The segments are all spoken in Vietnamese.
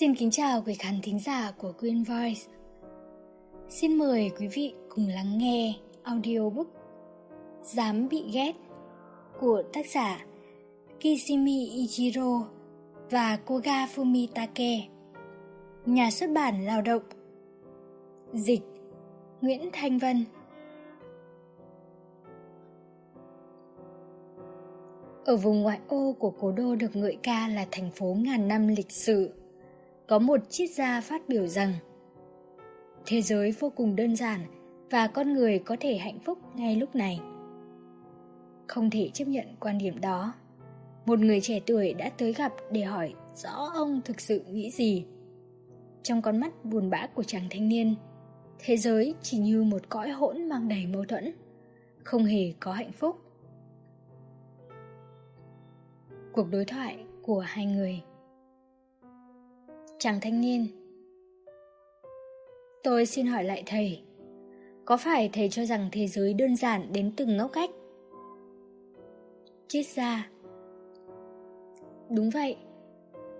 Xin kính chào quý khán thính giả của Queen Voice. Xin mời quý vị cùng lắng nghe audiobook Dám bị ghét của tác giả Kishimi Ichiro và Koga Fumitake. Nhà xuất bản Lao động. Dịch Nguyễn Thanh Vân. Ở vùng ngoại ô của cố đô được ngợi ca là thành phố ngàn năm lịch sử có một triết gia phát biểu rằng, thế giới vô cùng đơn giản và con người có thể hạnh phúc ngay lúc này. Không thể chấp nhận quan điểm đó. Một người trẻ tuổi đã tới gặp để hỏi rõ ông thực sự nghĩ gì. Trong con mắt buồn bã của chàng thanh niên, thế giới chỉ như một cõi hỗn mang đầy mâu thuẫn, không hề có hạnh phúc. Cuộc đối thoại của hai người chàng thanh niên. Tôi xin hỏi lại thầy, có phải thầy cho rằng thế giới đơn giản đến từng ngóc cách triết gia. Đúng vậy,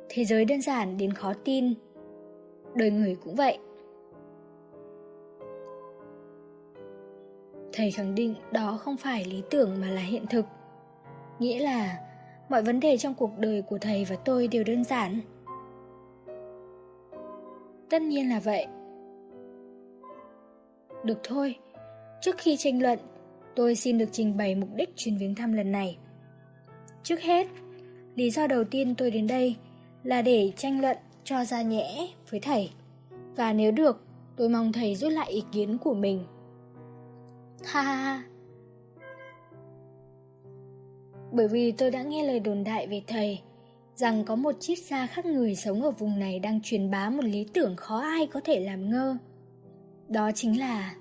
thế giới đơn giản đến khó tin. Đời người cũng vậy. Thầy khẳng định đó không phải lý tưởng mà là hiện thực. Nghĩa là mọi vấn đề trong cuộc đời của thầy và tôi đều đơn giản. Tất nhiên là vậy. Được thôi, trước khi tranh luận, tôi xin được trình bày mục đích chuyến viếng thăm lần này. Trước hết, lý do đầu tiên tôi đến đây là để tranh luận cho ra nhẽ với thầy. Và nếu được, tôi mong thầy rút lại ý kiến của mình. Ha ha ha. Bởi vì tôi đã nghe lời đồn đại về thầy rằng có một chiếc gia khác người sống ở vùng này đang truyền bá một lý tưởng khó ai có thể làm ngơ. Đó chính là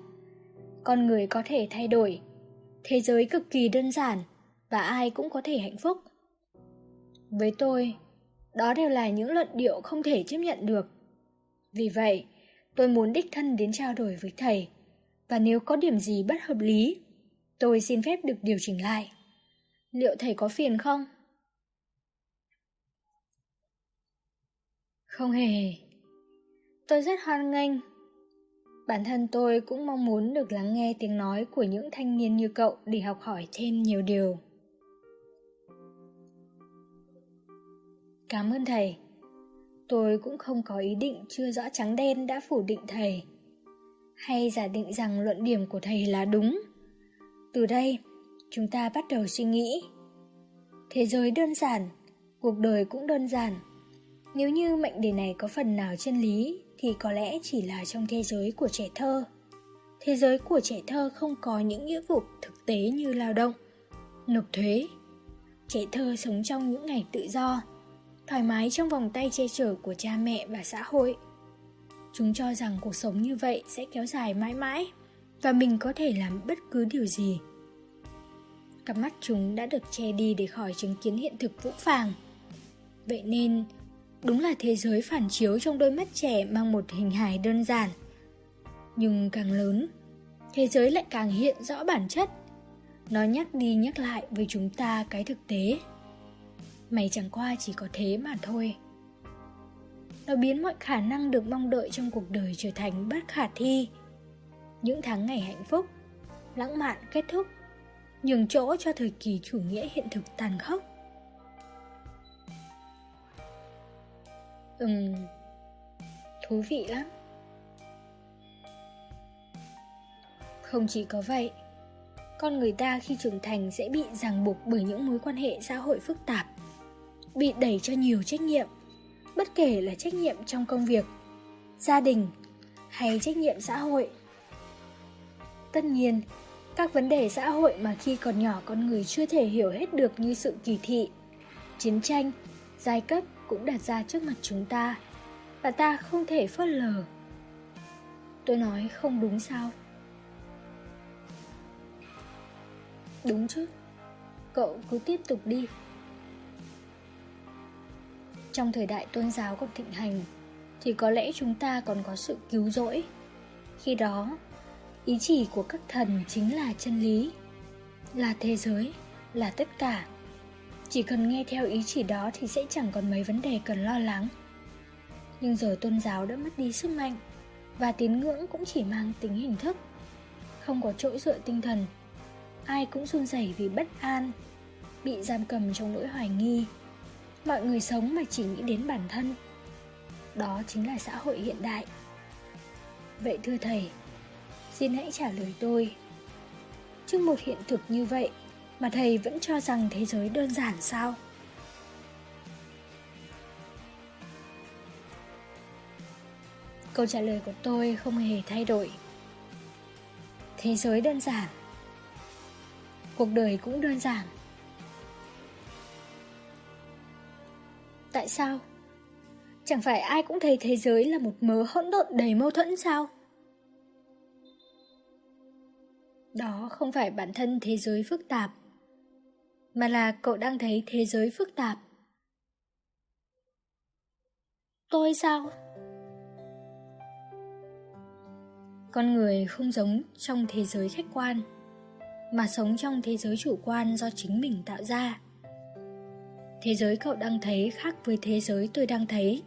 con người có thể thay đổi, thế giới cực kỳ đơn giản và ai cũng có thể hạnh phúc. Với tôi, đó đều là những luận điệu không thể chấp nhận được. Vì vậy, tôi muốn đích thân đến trao đổi với thầy, và nếu có điểm gì bất hợp lý, tôi xin phép được điều chỉnh lại. Liệu thầy có phiền không? Không hề. Tôi rất hoan nghênh. Bản thân tôi cũng mong muốn được lắng nghe tiếng nói của những thanh niên như cậu để học hỏi thêm nhiều điều. Cảm ơn thầy. Tôi cũng không có ý định chưa rõ trắng đen đã phủ định thầy. Hay giả định rằng luận điểm của thầy là đúng. Từ đây, chúng ta bắt đầu suy nghĩ. Thế giới đơn giản, cuộc đời cũng đơn giản nếu như mệnh đề này có phần nào chân lý thì có lẽ chỉ là trong thế giới của trẻ thơ. Thế giới của trẻ thơ không có những nghĩa vụ thực tế như lao động, nộp thuế. Trẻ thơ sống trong những ngày tự do, thoải mái trong vòng tay che chở của cha mẹ và xã hội. Chúng cho rằng cuộc sống như vậy sẽ kéo dài mãi mãi và mình có thể làm bất cứ điều gì. Cặp mắt chúng đã được che đi để khỏi chứng kiến hiện thực vũ phàng. Vậy nên, Đúng là thế giới phản chiếu trong đôi mắt trẻ mang một hình hài đơn giản. Nhưng càng lớn, thế giới lại càng hiện rõ bản chất. Nó nhắc đi nhắc lại với chúng ta cái thực tế. Mày chẳng qua chỉ có thế mà thôi. Nó biến mọi khả năng được mong đợi trong cuộc đời trở thành bất khả thi. Những tháng ngày hạnh phúc, lãng mạn kết thúc, nhường chỗ cho thời kỳ chủ nghĩa hiện thực tàn khốc. Ừm, thú vị lắm. Không chỉ có vậy, con người ta khi trưởng thành sẽ bị ràng buộc bởi những mối quan hệ xã hội phức tạp, bị đẩy cho nhiều trách nhiệm, bất kể là trách nhiệm trong công việc, gia đình hay trách nhiệm xã hội. Tất nhiên, các vấn đề xã hội mà khi còn nhỏ con người chưa thể hiểu hết được như sự kỳ thị, chiến tranh, giai cấp cũng đặt ra trước mặt chúng ta và ta không thể phớt lờ. Tôi nói không đúng sao? Đúng chứ, cậu cứ tiếp tục đi. Trong thời đại tôn giáo còn thịnh hành thì có lẽ chúng ta còn có sự cứu rỗi. Khi đó, ý chỉ của các thần chính là chân lý, là thế giới, là tất cả. Chỉ cần nghe theo ý chỉ đó thì sẽ chẳng còn mấy vấn đề cần lo lắng. Nhưng giờ tôn giáo đã mất đi sức mạnh, Và tín ngưỡng cũng chỉ mang tính hình thức. Không có chỗ dựa tinh thần, Ai cũng run rẩy vì bất an, Bị giam cầm trong nỗi hoài nghi. Mọi người sống mà chỉ nghĩ đến bản thân. Đó chính là xã hội hiện đại. Vậy thưa thầy, Xin hãy trả lời tôi. Trước một hiện thực như vậy mà thầy vẫn cho rằng thế giới đơn giản sao? Câu trả lời của tôi không hề thay đổi Thế giới đơn giản Cuộc đời cũng đơn giản Tại sao? Chẳng phải ai cũng thấy thế giới là một mớ hỗn độn đầy mâu thuẫn sao? Đó không phải bản thân thế giới phức tạp, mà là cậu đang thấy thế giới phức tạp. Tôi sao? Con người không giống trong thế giới khách quan, mà sống trong thế giới chủ quan do chính mình tạo ra. Thế giới cậu đang thấy khác với thế giới tôi đang thấy.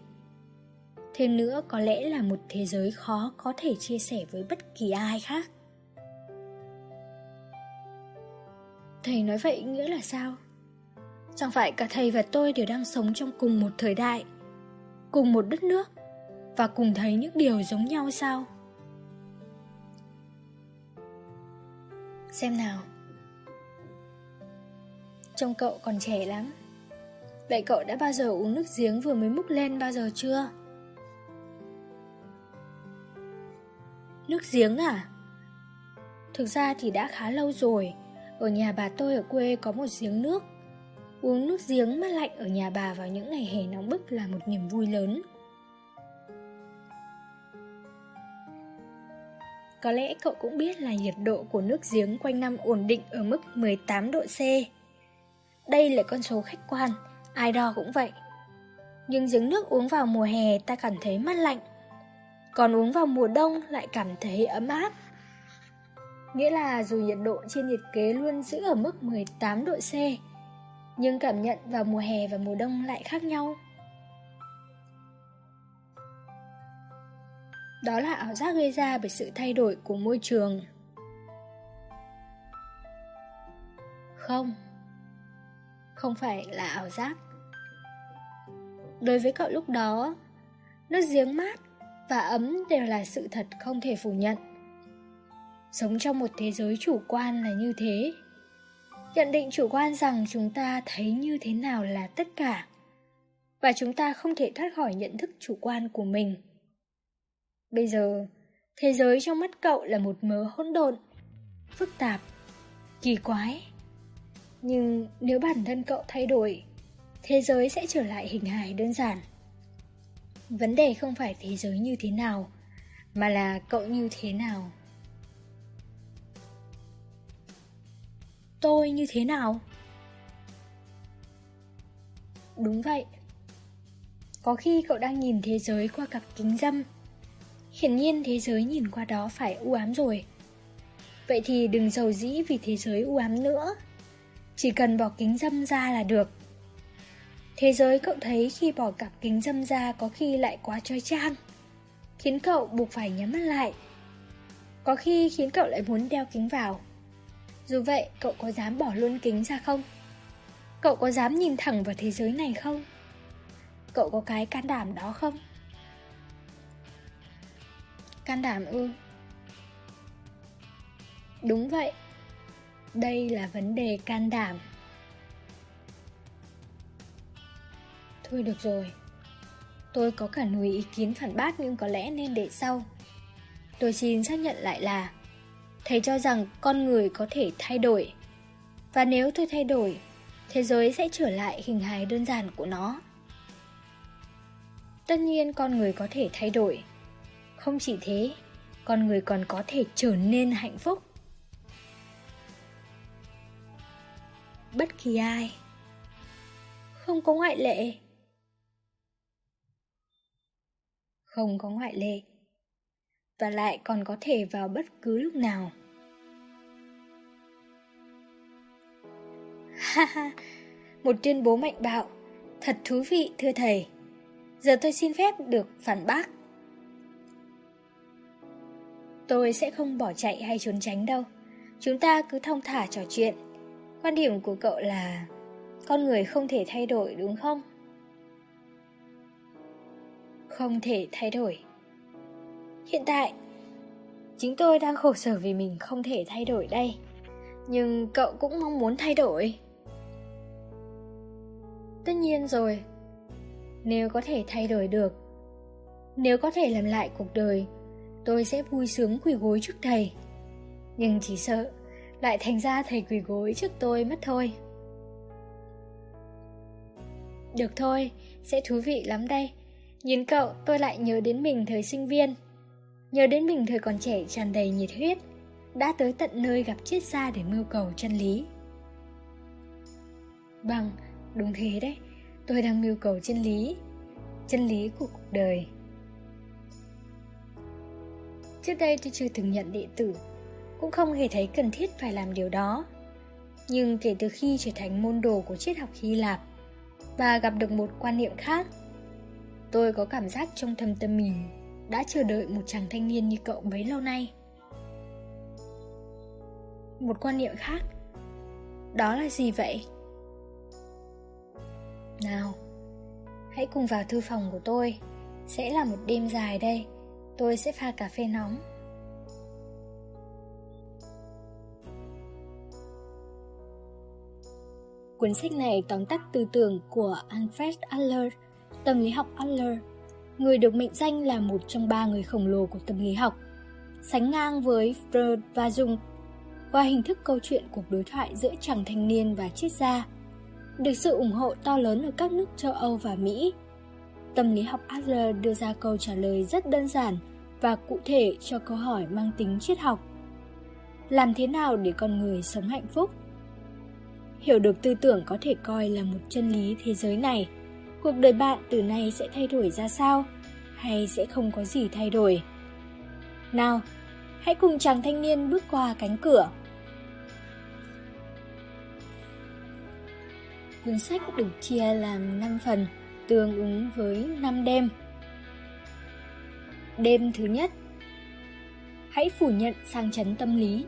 Thêm nữa có lẽ là một thế giới khó có thể chia sẻ với bất kỳ ai khác. Thầy nói vậy nghĩa là sao? Chẳng phải cả thầy và tôi đều đang sống trong cùng một thời đại, cùng một đất nước và cùng thấy những điều giống nhau sao? Xem nào. Trông cậu còn trẻ lắm. Vậy cậu đã bao giờ uống nước giếng vừa mới múc lên bao giờ chưa? Nước giếng à? Thực ra thì đã khá lâu rồi ở nhà bà tôi ở quê có một giếng nước Uống nước giếng mát lạnh ở nhà bà vào những ngày hè nóng bức là một niềm vui lớn Có lẽ cậu cũng biết là nhiệt độ của nước giếng quanh năm ổn định ở mức 18 độ C. Đây là con số khách quan, ai đo cũng vậy. Nhưng giếng nước uống vào mùa hè ta cảm thấy mát lạnh, còn uống vào mùa đông lại cảm thấy ấm áp. Nghĩa là dù nhiệt độ trên nhiệt kế luôn giữ ở mức 18 độ C, nhưng cảm nhận vào mùa hè và mùa đông lại khác nhau. Đó là ảo giác gây ra bởi sự thay đổi của môi trường. Không, không phải là ảo giác. Đối với cậu lúc đó, nước giếng mát và ấm đều là sự thật không thể phủ nhận. Sống trong một thế giới chủ quan là như thế. Nhận định chủ quan rằng chúng ta thấy như thế nào là tất cả, và chúng ta không thể thoát khỏi nhận thức chủ quan của mình. Bây giờ, thế giới trong mắt cậu là một mớ hỗn độn, phức tạp, kỳ quái. Nhưng nếu bản thân cậu thay đổi, thế giới sẽ trở lại hình hài đơn giản. Vấn đề không phải thế giới như thế nào, mà là cậu như thế nào. Tôi như thế nào? Đúng vậy. Có khi cậu đang nhìn thế giới qua cặp kính dâm. Hiển nhiên thế giới nhìn qua đó phải u ám rồi. Vậy thì đừng giàu dĩ vì thế giới u ám nữa. Chỉ cần bỏ kính dâm ra là được. Thế giới cậu thấy khi bỏ cặp kính dâm ra có khi lại quá trói trang, khiến cậu buộc phải nhắm mắt lại. Có khi khiến cậu lại muốn đeo kính vào. Dù vậy, cậu có dám bỏ luôn kính ra không? Cậu có dám nhìn thẳng vào thế giới này không? Cậu có cái can đảm đó không? Can đảm ư? Đúng vậy. Đây là vấn đề can đảm. Thôi được rồi Tôi có cả nùi ý kiến phản bác nhưng có lẽ nên để sau Tôi xin xác nhận lại là Thầy cho rằng con người có thể thay đổi. Và nếu tôi thay đổi, Thế giới sẽ trở lại hình hài đơn giản của nó. Tất nhiên con người có thể thay đổi. Không chỉ thế, Con người còn có thể trở nên hạnh phúc. Bất kỳ ai. Không có ngoại lệ. Không có ngoại lệ và lại còn có thể vào bất cứ lúc nào ha ha, một tuyên bố mạnh bạo thật thú vị, thưa thầy Giờ tôi xin phép được phản bác. Tôi sẽ không bỏ chạy hay trốn tránh đâu. Chúng ta cứ thông thả trò chuyện. Quan điểm của cậu là con người không thể thay đổi, đúng không? Không thể thay đổi. Hiện tại, chính tôi đang khổ sở vì mình không thể thay đổi đây. Nhưng cậu cũng mong muốn thay đổi. Tất nhiên rồi. Nếu có thể thay đổi được, nếu có thể làm lại cuộc đời, tôi sẽ vui sướng quỳ gối trước thầy. Nhưng chỉ sợ lại thành ra thầy quỳ gối trước tôi mất thôi. Được thôi, sẽ thú vị lắm đây. Nhìn cậu, tôi lại nhớ đến mình thời sinh viên. Nhớ đến mình thời còn trẻ tràn đầy nhiệt huyết, đã tới tận nơi gặp triết gia để mưu cầu chân lý. Bằng, đúng thế đấy, tôi đang mưu cầu chân lý, chân lý của cuộc đời. Trước đây tôi chưa từng nhận đệ tử, cũng không hề thấy cần thiết phải làm điều đó. Nhưng kể từ khi trở thành môn đồ của triết học Hy Lạp và gặp được một quan niệm khác, tôi có cảm giác trong thâm tâm mình đã chờ đợi một chàng thanh niên như cậu bấy lâu nay. Một quan niệm khác, đó là gì vậy? Nào, hãy cùng vào thư phòng của tôi, sẽ là một đêm dài đây, tôi sẽ pha cà phê nóng. Cuốn sách này tóm tắt tư tưởng của Alfred Adler, tâm lý học Adler, người được mệnh danh là một trong ba người khổng lồ của tâm lý học, sánh ngang với Freud và Jung qua hình thức câu chuyện cuộc đối thoại giữa chàng thanh niên và triết gia, được sự ủng hộ to lớn ở các nước châu Âu và Mỹ. Tâm lý học Adler đưa ra câu trả lời rất đơn giản và cụ thể cho câu hỏi mang tính triết học. Làm thế nào để con người sống hạnh phúc? Hiểu được tư tưởng có thể coi là một chân lý thế giới này. Cuộc đời bạn từ nay sẽ thay đổi ra sao? Hay sẽ không có gì thay đổi? Nào, hãy cùng chàng thanh niên bước qua cánh cửa. Cuốn sách được chia làm 5 phần, tương ứng với 5 đêm. Đêm thứ nhất Hãy phủ nhận sang chấn tâm lý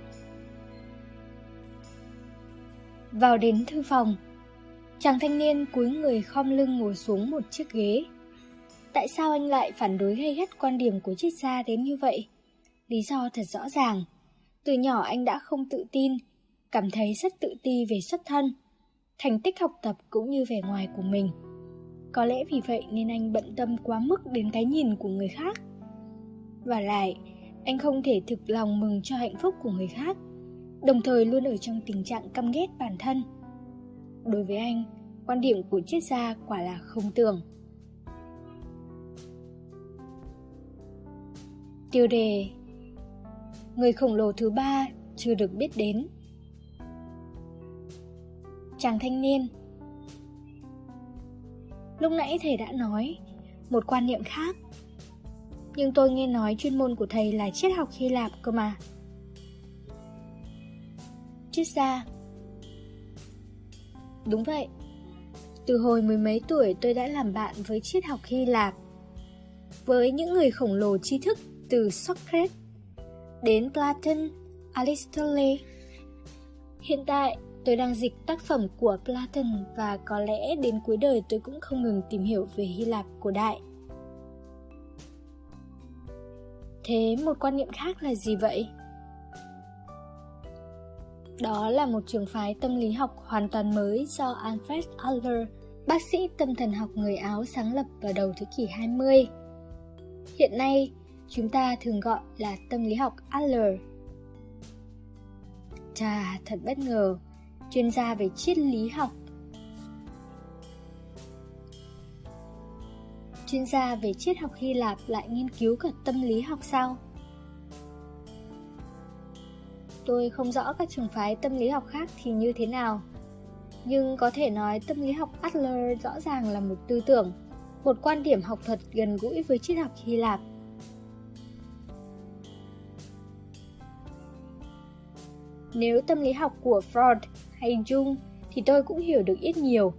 Vào đến thư phòng, chàng thanh niên cúi người khom lưng ngồi xuống một chiếc ghế. Tại sao anh lại phản đối gay gắt quan điểm của triết gia đến như vậy? Lý do thật rõ ràng. Từ nhỏ anh đã không tự tin, cảm thấy rất tự ti về xuất thân, thành tích học tập cũng như vẻ ngoài của mình. Có lẽ vì vậy nên anh bận tâm quá mức đến cái nhìn của người khác. Và lại, anh không thể thực lòng mừng cho hạnh phúc của người khác đồng thời luôn ở trong tình trạng căm ghét bản thân. Đối với anh, quan điểm của triết gia quả là không tưởng. Tiêu đề Người khổng lồ thứ ba chưa được biết đến. Chàng thanh niên. Lúc nãy thầy đã nói Một quan niệm khác Nhưng tôi nghe nói chuyên môn của thầy là triết học Hy Lạp cơ mà. Triết gia Đúng vậy. Từ hồi mười mấy tuổi tôi đã làm bạn với triết học Hy Lạp Với những người khổng lồ tri thức từ Socrates đến Platon, Aristotle. Hiện tại tôi đang dịch tác phẩm của Platon và có lẽ đến cuối đời tôi cũng không ngừng tìm hiểu về Hy Lạp cổ đại. Thế một quan niệm khác là gì vậy? Đó là một trường phái tâm lý học hoàn toàn mới do Alfred Adler, bác sĩ tâm thần học người Áo sáng lập vào đầu thế kỷ 20. Hiện nay, chúng ta thường gọi là tâm lý học Adler. Chà, thật bất ngờ, chuyên gia về triết lý học. Chuyên gia về triết học Hy Lạp lại nghiên cứu cả tâm lý học sao? Tôi không rõ các trường phái tâm lý học khác thì như thế nào. Nhưng có thể nói tâm lý học Adler rõ ràng là một tư tưởng, một quan điểm học thuật gần gũi với triết học Hy Lạp. Nếu tâm lý học của Freud hay Jung thì tôi cũng hiểu được ít nhiều.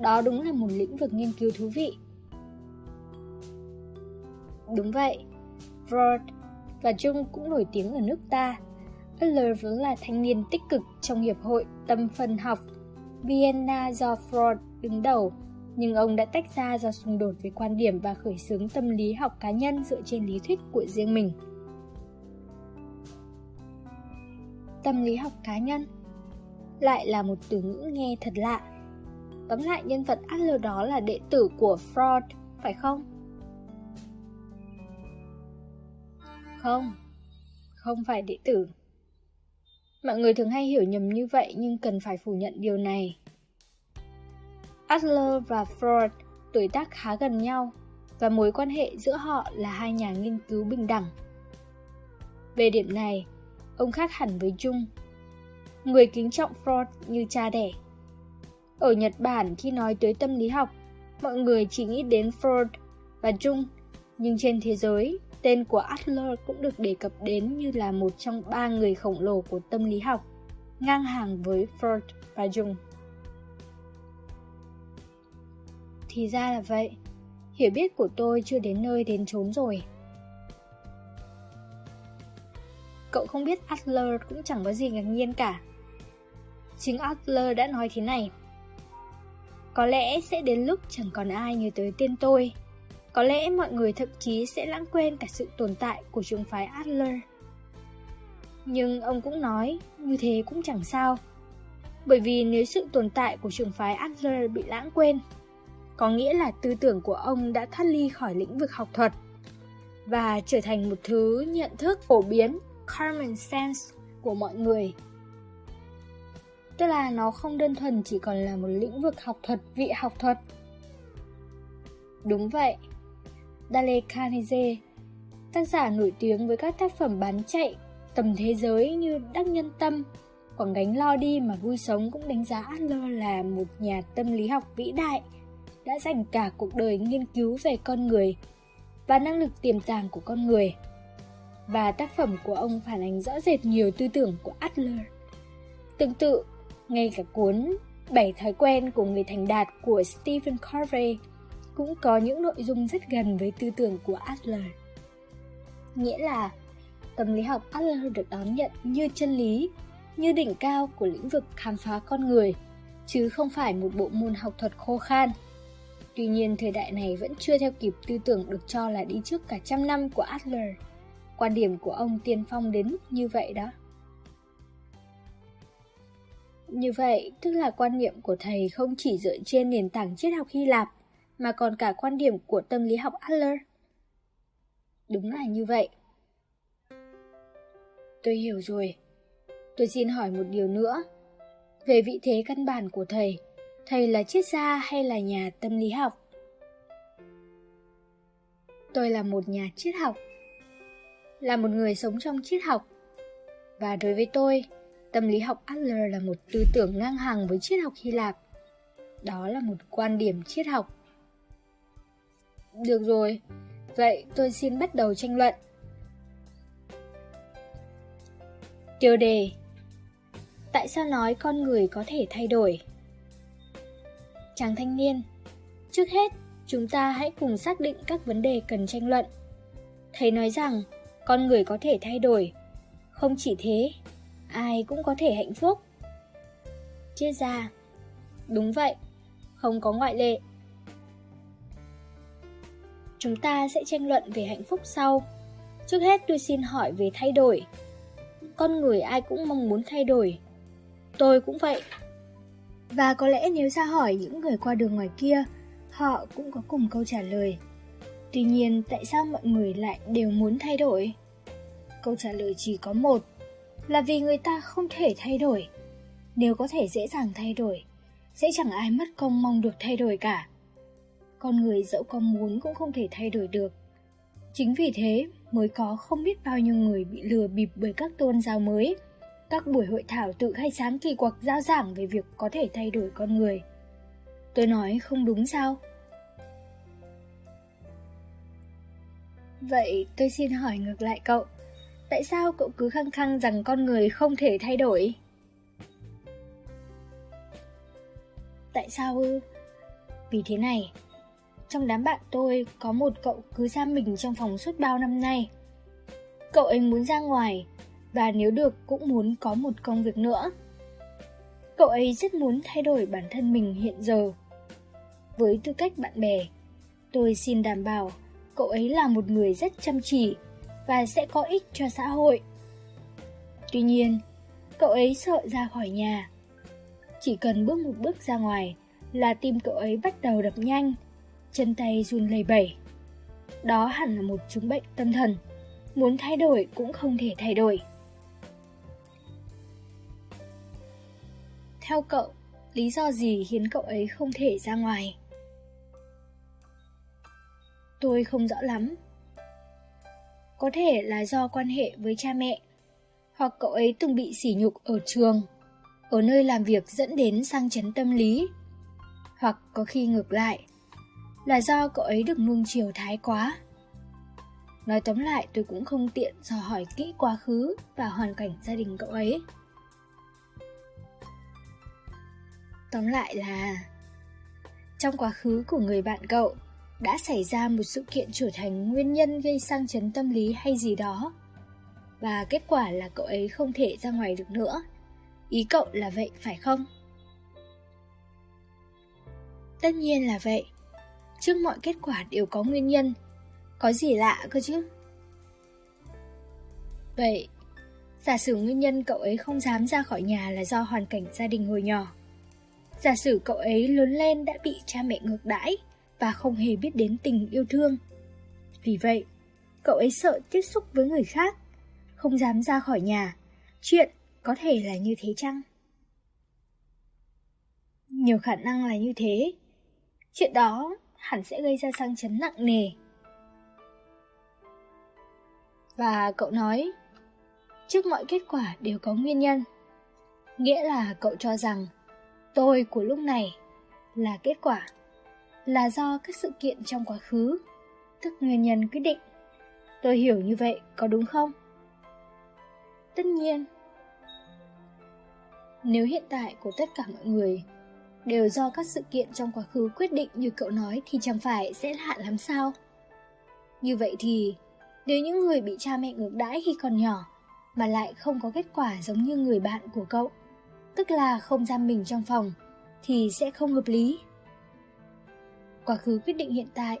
Đó đúng là một lĩnh vực nghiên cứu thú vị. Đúng vậy, Freud và Jung cũng nổi tiếng ở nước ta. Adler vốn là thanh niên tích cực trong Hiệp hội Tâm phân học Vienna do Freud đứng đầu, nhưng ông đã tách ra do xung đột về quan điểm và khởi xướng tâm lý học cá nhân dựa trên lý thuyết của riêng mình. Tâm lý học cá nhân lại là một từ ngữ nghe thật lạ. Tóm lại nhân vật Adler đó là đệ tử của Freud, phải không? Không, không phải đệ tử. Mọi người thường hay hiểu nhầm như vậy nhưng cần phải phủ nhận điều này. Adler và Freud tuổi tác khá gần nhau và mối quan hệ giữa họ là hai nhà nghiên cứu bình đẳng. Về điểm này, ông khác hẳn với Jung, người kính trọng Freud như cha đẻ. Ở Nhật Bản khi nói tới tâm lý học, mọi người chỉ nghĩ đến Freud và Jung, nhưng trên thế giới, tên của Adler cũng được đề cập đến như là một trong ba người khổng lồ của tâm lý học, ngang hàng với Freud và Jung. Thì ra là vậy, hiểu biết của tôi chưa đến nơi đến chốn rồi. Cậu không biết Adler cũng chẳng có gì ngạc nhiên cả. Chính Adler đã nói thế này. Có lẽ sẽ đến lúc chẳng còn ai nhớ tới tên tôi. Có lẽ mọi người thậm chí sẽ lãng quên cả sự tồn tại của trường phái Adler. Nhưng ông cũng nói, như thế cũng chẳng sao. Bởi vì nếu sự tồn tại của trường phái Adler bị lãng quên, có nghĩa là tư tưởng của ông đã thoát ly khỏi lĩnh vực học thuật và trở thành một thứ nhận thức phổ biến, common sense của mọi người. Tức là nó không đơn thuần chỉ còn là một lĩnh vực học thuật vị học thuật. Đúng vậy. Dale Carnegie, tác giả nổi tiếng với các tác phẩm bán chạy tầm thế giới như Đắc Nhân Tâm, Quảng gánh lo đi mà vui sống cũng đánh giá Adler là một nhà tâm lý học vĩ đại, đã dành cả cuộc đời nghiên cứu về con người và năng lực tiềm tàng của con người. Và tác phẩm của ông phản ánh rõ rệt nhiều tư tưởng của Adler. Tương tự, ngay cả cuốn Bảy thói quen của người thành đạt của Stephen Covey cũng có những nội dung rất gần với tư tưởng của Adler. Nghĩa là tâm lý học Adler được đón nhận như chân lý, như đỉnh cao của lĩnh vực khám phá con người, chứ không phải một bộ môn học thuật khô khan. Tuy nhiên, thời đại này vẫn chưa theo kịp tư tưởng được cho là đi trước cả trăm năm của Adler. Quan điểm của ông tiên phong đến mức như vậy đó. Như vậy, tức là quan niệm của thầy không chỉ dựa trên nền tảng triết học Hy Lạp, mà còn cả quan điểm của tâm lý học Adler. Đúng là như vậy. Tôi hiểu rồi. Tôi xin hỏi một điều nữa. Về vị thế căn bản của thầy, thầy là triết gia hay là nhà tâm lý học? Tôi là một nhà triết học. Là một người sống trong triết học. Và đối với tôi, tâm lý học Adler là một tư tưởng ngang hàng với triết học Hy Lạp. Đó là một quan điểm triết học. Được rồi, vậy tôi xin bắt đầu tranh luận. Tiêu đề Tại sao nói con người có thể thay đổi? Chàng thanh niên Trước hết, chúng ta hãy cùng xác định các vấn đề cần tranh luận. Thầy nói rằng, con người có thể thay đổi. Không chỉ thế, ai cũng có thể hạnh phúc. Chia ra, đúng vậy, không có ngoại lệ. Chúng ta sẽ tranh luận về hạnh phúc sau. Trước hết tôi xin hỏi về thay đổi. Con người ai cũng mong muốn thay đổi. Tôi cũng vậy. Và có lẽ nếu ra hỏi những người qua đường ngoài kia, họ cũng có cùng câu trả lời. Tuy nhiên, tại sao mọi người lại đều muốn thay đổi? Câu trả lời chỉ có một, là vì người ta không thể thay đổi. Nếu có thể dễ dàng thay đổi, sẽ chẳng ai mất công mong được thay đổi cả. Con người dẫu có muốn cũng không thể thay đổi được. Chính vì thế mới có không biết bao nhiêu người bị lừa bịp bởi các tôn giáo mới, các buổi hội thảo tự khai sáng kỳ quặc giao giảng về việc có thể thay đổi con người. Tôi nói không đúng sao? Vậy tôi xin hỏi ngược lại cậu, tại sao cậu cứ khăng khăng rằng con người không thể thay đổi? Tại sao ư? Vì thế này, trong đám bạn tôi có một cậu cứ giam mình trong phòng suốt bao năm nay. Cậu ấy muốn ra ngoài, và nếu được cũng muốn có một công việc nữa. Cậu ấy rất muốn thay đổi bản thân mình hiện giờ. Với tư cách bạn bè, tôi xin đảm bảo cậu ấy là một người rất chăm chỉ và sẽ có ích cho xã hội. Tuy nhiên, cậu ấy sợ ra khỏi nhà. Chỉ cần bước một bước ra ngoài là tim cậu ấy bắt đầu đập nhanh, chân tay run lẩy bẩy. Đó hẳn là một chứng bệnh tâm thần, muốn thay đổi cũng không thể thay đổi. Theo cậu, lý do gì khiến cậu ấy không thể ra ngoài? Tôi không rõ lắm. Có thể là do quan hệ với cha mẹ, hoặc cậu ấy từng bị sỉ nhục ở trường, ở nơi làm việc dẫn đến sang chấn tâm lý, hoặc có khi ngược lại, là do cậu ấy được nuông chiều thái quá. Nói tóm lại, tôi cũng không tiện dò hỏi kỹ quá khứ và hoàn cảnh gia đình cậu ấy. Tóm lại là, Trong quá khứ của người bạn cậu, Đã xảy ra một sự kiện trở thành nguyên nhân gây sang chấn tâm lý hay gì đó Và kết quả là cậu ấy không thể ra ngoài được nữa Ý cậu là vậy, phải không? Tất nhiên là vậy Trước mọi kết quả đều có nguyên nhân Có gì lạ cơ chứ Vậy Giả sử nguyên nhân cậu ấy không dám ra khỏi nhà là do hoàn cảnh gia đình hồi nhỏ Giả sử cậu ấy lớn lên đã bị cha mẹ ngược đãi và không hề biết đến tình yêu thương. Vì vậy, cậu ấy sợ tiếp xúc với người khác, không dám ra khỏi nhà. Chuyện có thể là như thế chăng? Nhiều khả năng là như thế. Chuyện đó hẳn sẽ gây ra sang chấn nặng nề. Và cậu nói, trước mọi kết quả đều có nguyên nhân. Nghĩa là cậu cho rằng tôi của lúc này là kết quả là do các sự kiện trong quá khứ tức nguyên nhân quyết định tôi hiểu như vậy có đúng không tất nhiên nếu hiện tại của tất cả mọi người đều do các sự kiện trong quá khứ quyết định như cậu nói thì chẳng phải sẽ lạ lắm sao như vậy thì nếu những người bị cha mẹ ngược đãi khi còn nhỏ mà lại không có kết quả giống như người bạn của cậu tức là không giam mình trong phòng, thì sẽ không hợp lý. Quá khứ quyết định hiện tại,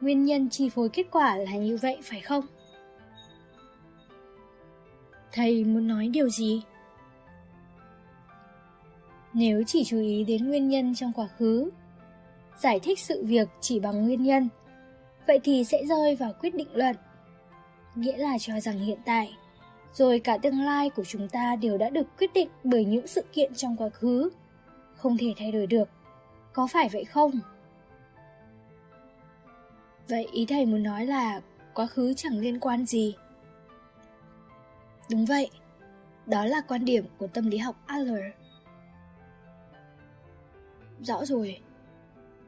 nguyên nhân chi phối kết quả là như vậy phải không? Thầy muốn nói điều gì? Nếu chỉ chú ý đến nguyên nhân trong quá khứ, giải thích sự việc chỉ bằng nguyên nhân, vậy thì sẽ rơi vào quyết định luận. Nghĩa là cho rằng hiện tại rồi cả tương lai của chúng ta đều đã được quyết định bởi những sự kiện trong quá khứ, không thể thay đổi được. Có phải vậy không? Vậy ý thầy muốn nói là quá khứ chẳng liên quan gì. Đúng vậy, đó là quan điểm của tâm lý học Adler. Rõ rồi,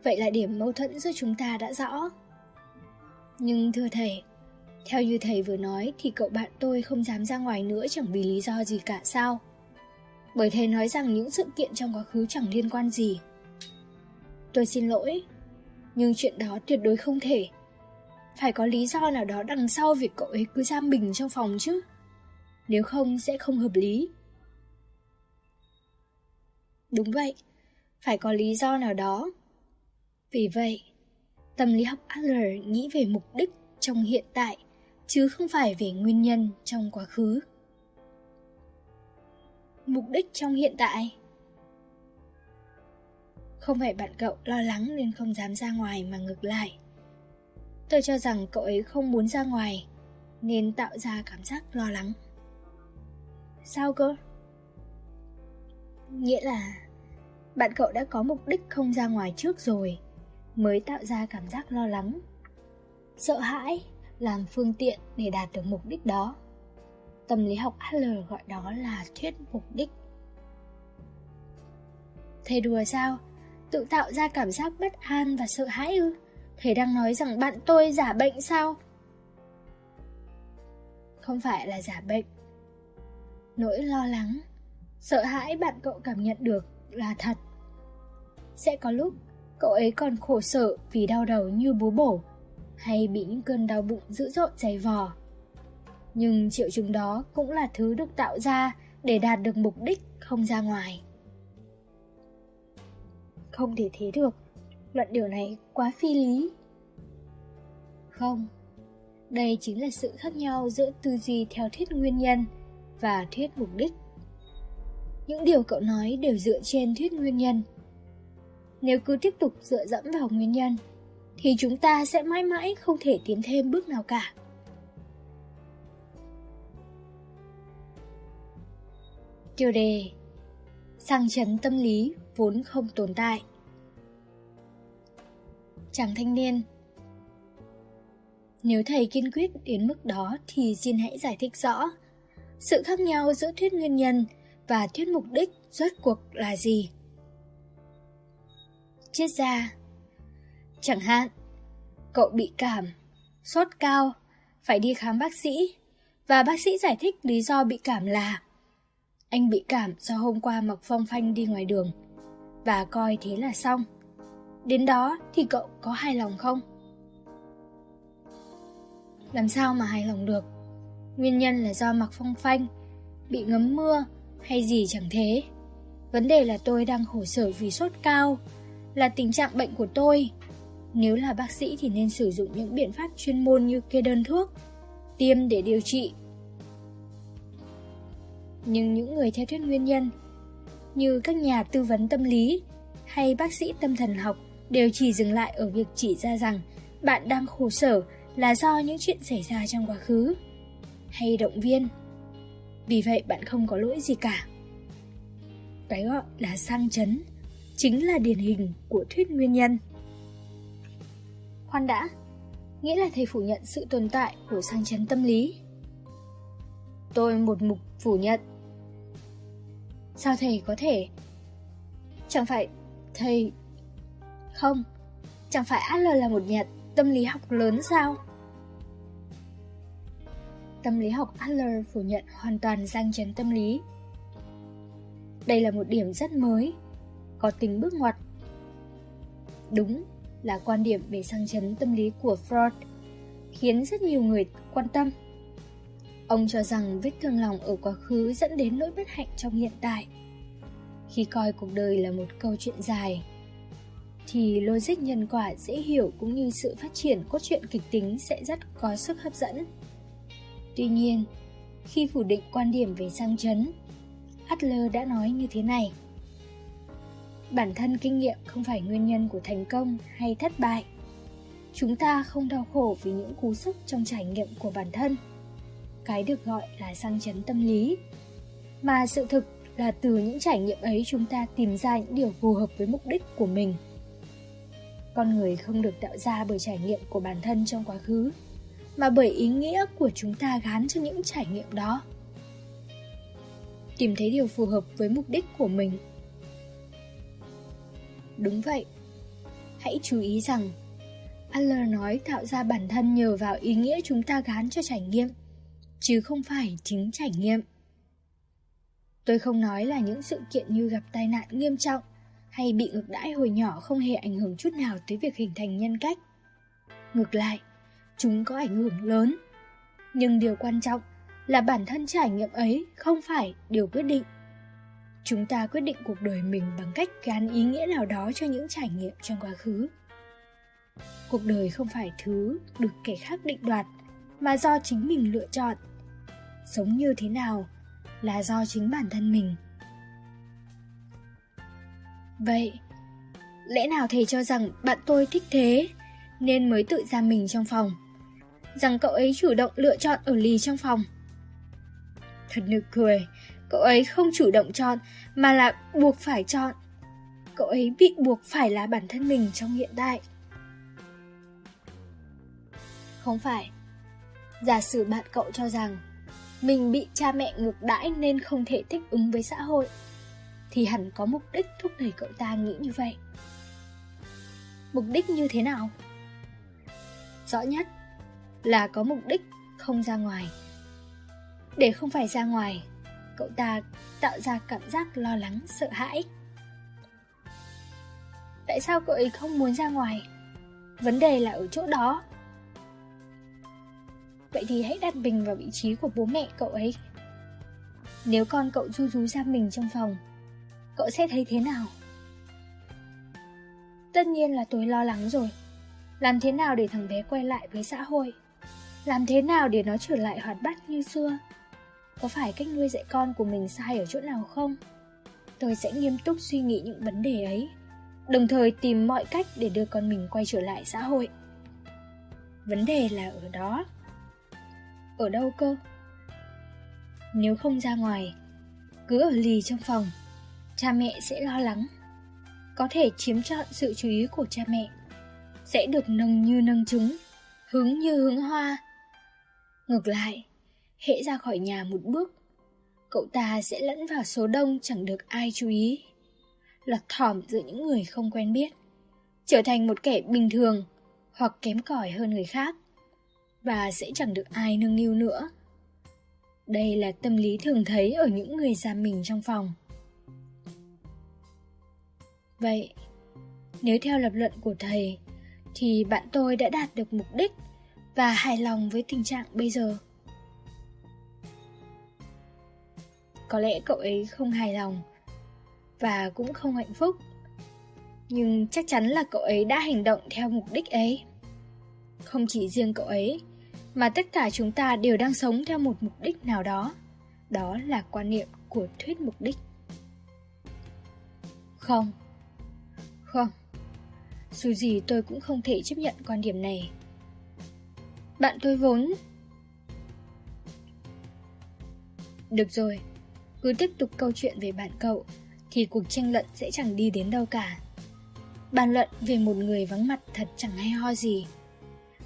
vậy là điểm mâu thuẫn giữa chúng ta đã rõ. Nhưng thưa thầy, theo như thầy vừa nói thì cậu bạn tôi không dám ra ngoài nữa chẳng vì lý do gì cả sao? Bởi thầy nói rằng những sự kiện trong quá khứ chẳng liên quan gì. Tôi xin lỗi, nhưng chuyện đó tuyệt đối không thể. Phải có lý do nào đó đằng sau việc cậu ấy cứ giam mình trong phòng chứ. Nếu không sẽ không hợp lý. Đúng vậy, phải có lý do nào đó. Vì vậy, tâm lý học Adler nghĩ về mục đích trong hiện tại chứ không phải về nguyên nhân trong quá khứ. Mục đích trong hiện tại. Không phải bạn cậu lo lắng nên không dám ra ngoài mà ngược lại. Tôi cho rằng cậu ấy không muốn ra ngoài nên tạo ra cảm giác lo lắng. Sao cơ? Nghĩa là bạn cậu đã có mục đích không ra ngoài trước rồi mới tạo ra cảm giác lo lắng sợ hãi làm phương tiện để đạt được mục đích đó. Tâm lý học Adler gọi đó là thuyết mục đích. Thầy đùa sao? Tự tạo ra cảm giác bất an và sợ hãi ư? Thầy đang nói rằng bạn tôi giả bệnh sao? Không phải là giả bệnh. Nỗi lo lắng, sợ hãi bạn cậu cảm nhận được là thật. Sẽ có lúc cậu ấy còn khổ sở vì đau đầu như búa bổ, hay bị những cơn đau bụng dữ dội dày vò. Nhưng triệu chứng đó cũng là thứ được tạo ra để đạt được mục đích không ra ngoài. Không thể thế được, luận điều này quá phi lý. Không, đây chính là sự khác nhau giữa tư duy theo thuyết nguyên nhân và thuyết mục đích. Những điều cậu nói đều dựa trên thuyết nguyên nhân. Nếu cứ tiếp tục dựa dẫm vào nguyên nhân, thì chúng ta sẽ mãi mãi không thể tiến thêm bước nào cả. Tiêu đề Sang chấn tâm lý vốn không tồn tại Chàng thanh niên Nếu thầy kiên quyết đến mức đó thì xin hãy giải thích rõ Sự khác nhau giữa thuyết nguyên nhân và thuyết mục đích rốt cuộc là gì? Chết ra Chẳng hạn, cậu bị cảm, sốt cao, phải đi khám bác sĩ và bác sĩ giải thích lý do bị cảm là anh bị cảm do hôm qua mặc phong phanh đi ngoài đường và coi thế là xong. Đến đó thì cậu có hài lòng không? Làm sao mà hài lòng được? Nguyên nhân là do mặc phong phanh, bị ngấm mưa hay gì chẳng thế. Vấn đề là tôi đang khổ sở vì sốt cao, là tình trạng bệnh của tôi. Nếu là bác sĩ thì nên sử dụng những biện pháp chuyên môn như kê đơn thuốc, tiêm để điều trị. Nhưng những người theo thuyết nguyên nhân như các nhà tư vấn tâm lý hay bác sĩ tâm thần học đều chỉ dừng lại ở việc chỉ ra rằng bạn đang khổ sở là do những chuyện xảy ra trong quá khứ hay động viên. Vì vậy bạn không có lỗi gì cả. Cái gọi là sang chấn chính là điển hình của thuyết nguyên nhân khoan đã nghĩa là thầy phủ nhận sự tồn tại của sang chấn tâm lý tôi một mục phủ nhận Sao thầy có thể? Chẳng phải thầy... Không, chẳng phải Adler là một nhà tâm lý học lớn sao? Tâm lý học Adler phủ nhận hoàn toàn giang chấn tâm lý. Đây là một điểm rất mới, có tính bước ngoặt. Đúng là quan điểm về sang chấn tâm lý của Freud khiến rất nhiều người quan tâm. Ông cho rằng vết thương lòng ở quá khứ dẫn đến nỗi bất hạnh trong hiện tại. Khi coi cuộc đời là một câu chuyện dài, thì logic nhân quả dễ hiểu cũng như sự phát triển cốt truyện kịch tính sẽ rất có sức hấp dẫn. Tuy nhiên, khi phủ định quan điểm về sang chấn, Adler đã nói như thế này. Bản thân kinh nghiệm không phải nguyên nhân của thành công hay thất bại. Chúng ta không đau khổ vì những cú sốc trong trải nghiệm của bản thân cái được gọi là sang chấn tâm lý. Mà sự thực là từ những trải nghiệm ấy chúng ta tìm ra những điều phù hợp với mục đích của mình. Con người không được tạo ra bởi trải nghiệm của bản thân trong quá khứ, mà bởi ý nghĩa của chúng ta gán cho những trải nghiệm đó. Tìm thấy điều phù hợp với mục đích của mình. Đúng vậy. Hãy chú ý rằng Aller nói tạo ra bản thân nhờ vào ý nghĩa chúng ta gán cho trải nghiệm chứ không phải chính trải nghiệm. Tôi không nói là những sự kiện như gặp tai nạn nghiêm trọng hay bị ngược đãi hồi nhỏ không hề ảnh hưởng chút nào tới việc hình thành nhân cách. Ngược lại, chúng có ảnh hưởng lớn. Nhưng điều quan trọng là bản thân trải nghiệm ấy không phải điều quyết định. Chúng ta quyết định cuộc đời mình bằng cách gắn ý nghĩa nào đó cho những trải nghiệm trong quá khứ. Cuộc đời không phải thứ được kẻ khác định đoạt, mà do chính mình lựa chọn. Sống như thế nào là do chính bản thân mình. Vậy lẽ nào thầy cho rằng bạn tôi thích thế nên mới tự ra mình trong phòng? Rằng cậu ấy chủ động lựa chọn ở lì trong phòng? Thật nực cười cậu ấy không chủ động chọn, mà là buộc phải chọn. Cậu ấy bị buộc phải là bản thân mình trong hiện tại. Không phải. Giả sử bạn cậu cho rằng mình bị cha mẹ ngược đãi nên không thể thích ứng với xã hội, thì hẳn có mục đích thúc đẩy cậu ta nghĩ như vậy. Mục đích như thế nào? Rõ nhất là có mục đích không ra ngoài. Để không phải ra ngoài cậu ta tạo ra cảm giác lo lắng sợ hãi Tại sao cậu ấy không muốn ra ngoài? Vấn đề là ở chỗ đó. Vậy thì hãy đặt mình vào vị trí của bố mẹ cậu ấy. Nếu con cậu ru rú ra mình trong phòng, cậu sẽ thấy thế nào? Tất nhiên là tôi lo lắng rồi. Làm thế nào để thằng bé quay lại với xã hội? Làm thế nào để nó trở lại hoạt bát như xưa? Có phải cách nuôi dạy con của mình sai ở chỗ nào không? Tôi sẽ nghiêm túc suy nghĩ những vấn đề ấy, đồng thời tìm mọi cách để đưa con mình quay trở lại xã hội. Vấn đề là ở đó. Ở đâu cơ? Nếu không ra ngoài, cứ ở lì trong phòng, cha mẹ sẽ lo lắng. Có thể chiếm trọn sự chú ý của cha mẹ. Sẽ được nâng như nâng trứng, hứng như hứng hoa. Ngược lại, hễ ra khỏi nhà một bước, cậu ta sẽ lẫn vào số đông chẳng được ai chú ý. Lọt thỏm giữa những người không quen biết, trở thành một kẻ bình thường hoặc kém cỏi hơn người khác, và sẽ chẳng được ai nâng niu nữa. Đây là tâm lý thường thấy ở những người giam mình trong phòng. Vậy, nếu theo lập luận của thầy, thì bạn tôi đã đạt được mục đích và hài lòng với tình trạng bây giờ. Có lẽ cậu ấy không hài lòng và cũng không hạnh phúc. Nhưng chắc chắn là cậu ấy đã hành động theo mục đích ấy. Không chỉ riêng cậu ấy, mà tất cả chúng ta đều đang sống theo một mục đích nào đó. Đó là quan niệm của thuyết mục đích. Không. Không. Dù gì tôi cũng không thể chấp nhận quan điểm này. Bạn tôi vốn... Được rồi, cứ tiếp tục câu chuyện về bạn cậu, thì cuộc tranh luận sẽ chẳng đi đến đâu cả. Bàn luận về một người vắng mặt thật chẳng hay ho gì.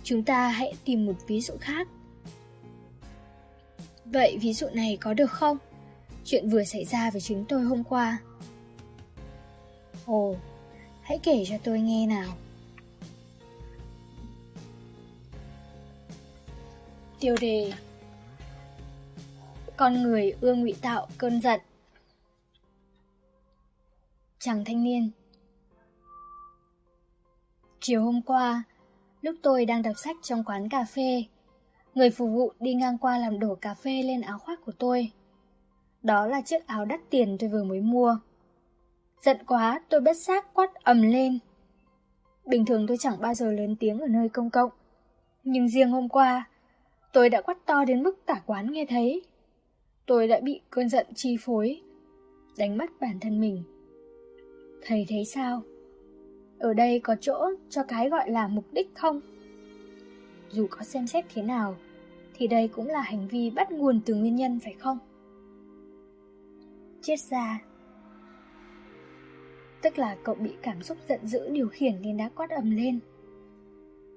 Chúng ta hãy tìm một ví dụ khác. Vậy ví dụ này có được không? Chuyện vừa xảy ra với chúng tôi hôm qua. Ồ, hãy kể cho tôi nghe nào. Tiêu đề con người ưa ngụy tạo cơn giận Chàng thanh niên Chiều hôm qua, lúc tôi đang đọc sách trong quán cà phê, người phục vụ đi ngang qua làm đổ cà phê lên áo khoác của tôi. Đó là chiếc áo đắt tiền tôi vừa mới mua. Giận quá, tôi bất xác quát ầm lên. Bình thường tôi chẳng bao giờ lớn tiếng ở nơi công cộng. Nhưng riêng hôm qua, tôi đã quát to đến mức cả quán nghe thấy. Tôi đã bị cơn giận chi phối, đánh mất bản thân mình. Thầy thấy sao? Ở đây có chỗ cho cái gọi là mục đích không? Dù có xem xét thế nào, thì đây cũng là hành vi bắt nguồn từ nguyên nhân phải không? Chết ra Tức là cậu bị cảm xúc giận dữ điều khiển nên đã quát ầm lên.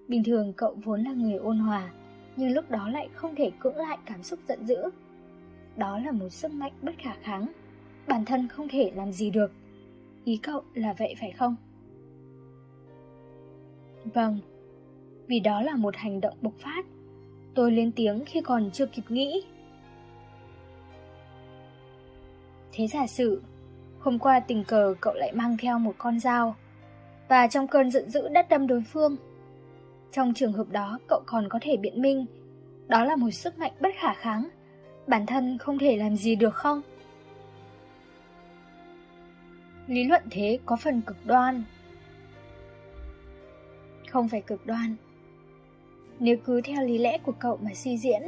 Bình thường cậu vốn là người ôn hòa, nhưng lúc đó lại không thể cưỡng lại cảm xúc giận dữ. Đó là một sức mạnh bất khả kháng, bản thân không thể làm gì được. Ý cậu là vậy phải không? Vâng, vì đó là một hành động bộc phát. Tôi lên tiếng khi còn chưa kịp nghĩ. Thế giả sử, hôm qua tình cờ cậu lại mang theo một con dao, và trong cơn giận dữ đắt đâm đối phương. Trong trường hợp đó, cậu còn có thể biện minh, đó là một sức mạnh bất khả kháng, bản thân không thể làm gì được không? Lý luận thế có phần cực đoan. Không phải cực đoan. Nếu cứ theo lý lẽ của cậu mà suy diễn,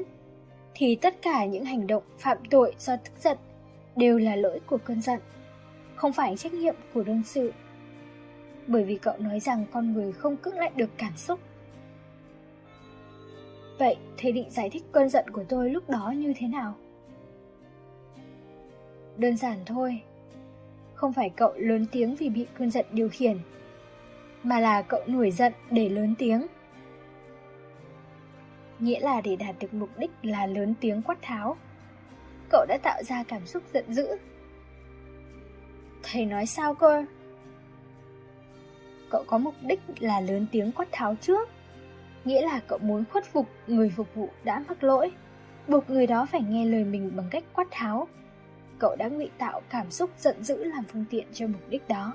thì tất cả những hành động phạm tội do tức giận đều là lỗi của cơn giận, không phải trách nhiệm của đương sự. Bởi vì cậu nói rằng con người không cưỡng lại được cảm xúc. Vậy thầy định giải thích cơn giận của tôi lúc đó như thế nào? Đơn giản thôi, không phải cậu lớn tiếng vì bị cơn giận điều khiển, mà là cậu nổi giận để lớn tiếng. Nghĩa là để đạt được mục đích là lớn tiếng quát tháo. Cậu đã tạo ra cảm xúc giận dữ. Thầy nói sao cơ? Cậu có mục đích là lớn tiếng quát tháo trước. Nghĩa là cậu muốn khuất phục người phục vụ đã mắc lỗi, buộc người đó phải nghe lời mình bằng cách quát tháo cậu đã ngụy tạo cảm xúc giận dữ làm phương tiện cho mục đích đó.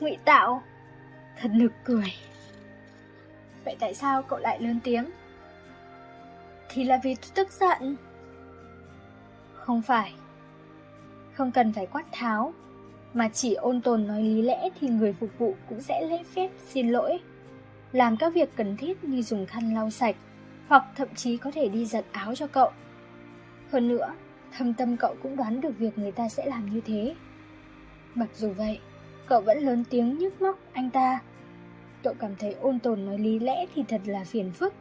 ngụy tạo. Thật nực cười. Vậy tại sao cậu lại lớn tiếng? Thì là vì tôi tức giận. Không phải. Không cần phải quát tháo, mà chỉ ôn tồn nói lý lẽ thì người phục vụ cũng sẽ lễ phép xin lỗi. Làm các việc cần thiết như dùng khăn lau sạch, hoặc thậm chí có thể đi giặt áo cho cậu. Hơn nữa, thâm tâm cậu cũng đoán được việc người ta sẽ làm như thế. Mặc dù vậy, cậu vẫn lớn tiếng nhức móc anh ta. Cậu cảm thấy ôn tồn nói lý lẽ thì thật là phiền phức.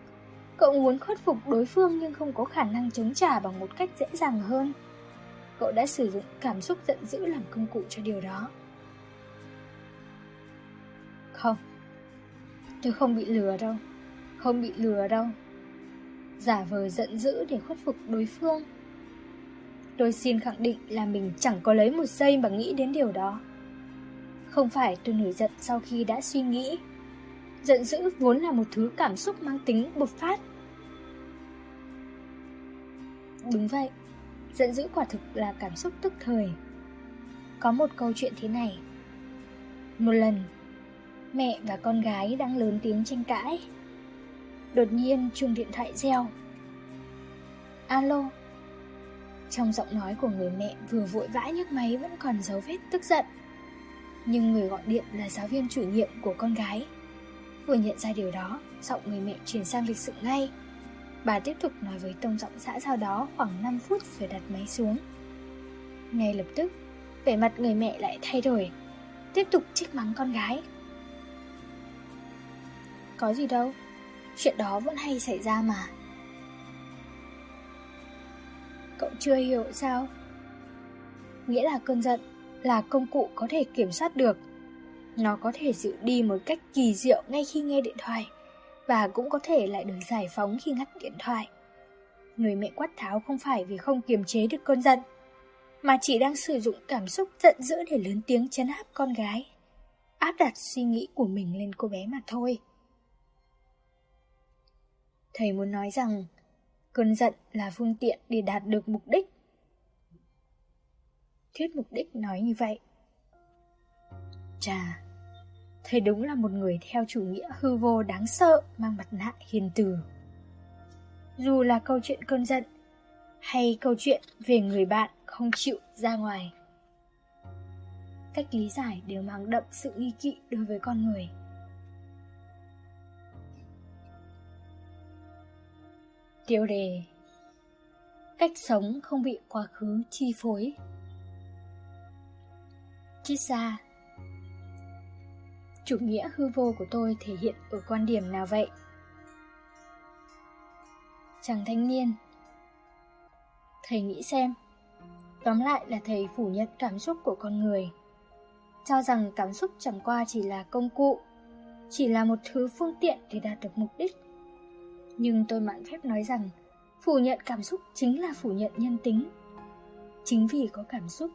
Cậu muốn khuất phục đối phương nhưng không có khả năng chống trả bằng một cách dễ dàng hơn. Cậu đã sử dụng cảm xúc giận dữ làm công cụ cho điều đó. Không, tôi không bị lừa đâu, không bị lừa đâu. Giả vờ giận dữ để khuất phục đối phương. Tôi xin khẳng định là mình chẳng có lấy một giây mà nghĩ đến điều đó. Không phải tôi nổi giận sau khi đã suy nghĩ. Giận dữ vốn là một thứ cảm xúc mang tính bột phát. Đúng vậy, giận dữ quả thực là cảm xúc tức thời. Có một câu chuyện thế này. Một lần, mẹ và con gái đang lớn tiếng tranh cãi. Đột nhiên chuông điện thoại reo. Alo. Trong giọng nói của người mẹ vừa vội vã nhấc máy vẫn còn dấu vết tức giận. Nhưng người gọi điện là giáo viên chủ nhiệm của con gái. Vừa nhận ra điều đó, giọng người mẹ chuyển sang lịch sự ngay. Bà tiếp tục nói với tông giọng xã giao đó khoảng 5 phút rồi đặt máy xuống. Ngay lập tức, vẻ mặt người mẹ lại thay đổi, tiếp tục trích mắng con gái. Có gì đâu, chuyện đó vẫn hay xảy ra mà. Cậu chưa hiểu sao? Nghĩa là cơn giận là công cụ có thể kiểm soát được. Nó có thể giữ đi một cách kỳ diệu ngay khi nghe điện thoại và cũng có thể lại được giải phóng khi ngắt điện thoại. Người mẹ quát tháo không phải vì không kiềm chế được cơn giận, mà chỉ đang sử dụng cảm xúc giận dữ để lớn tiếng chấn áp con gái, áp đặt suy nghĩ của mình lên cô bé mà thôi. Thầy muốn nói rằng cơn giận là phương tiện để đạt được mục đích. Thuyết mục đích nói như vậy. Chà, thầy đúng là một người theo chủ nghĩa hư vô đáng sợ mang mặt nạ hiền từ. Dù là câu chuyện cơn giận hay câu chuyện về người bạn không chịu ra ngoài. Cách lý giải đều mang đậm sự nghi kỵ đối với con người. Tiêu đề, Cách sống không bị quá khứ chi phối. Triết gia, Chủ nghĩa hư vô của tôi thể hiện ở quan điểm nào vậy? Chàng thanh niên, Thầy nghĩ xem. Tóm lại là thầy phủ nhận cảm xúc của con người, Cho rằng cảm xúc chẳng qua chỉ là công cụ, Chỉ là một thứ phương tiện để đạt được mục đích. Nhưng tôi mạn phép nói rằng, Phủ nhận cảm xúc chính là phủ nhận nhân tính. Chính vì có cảm xúc,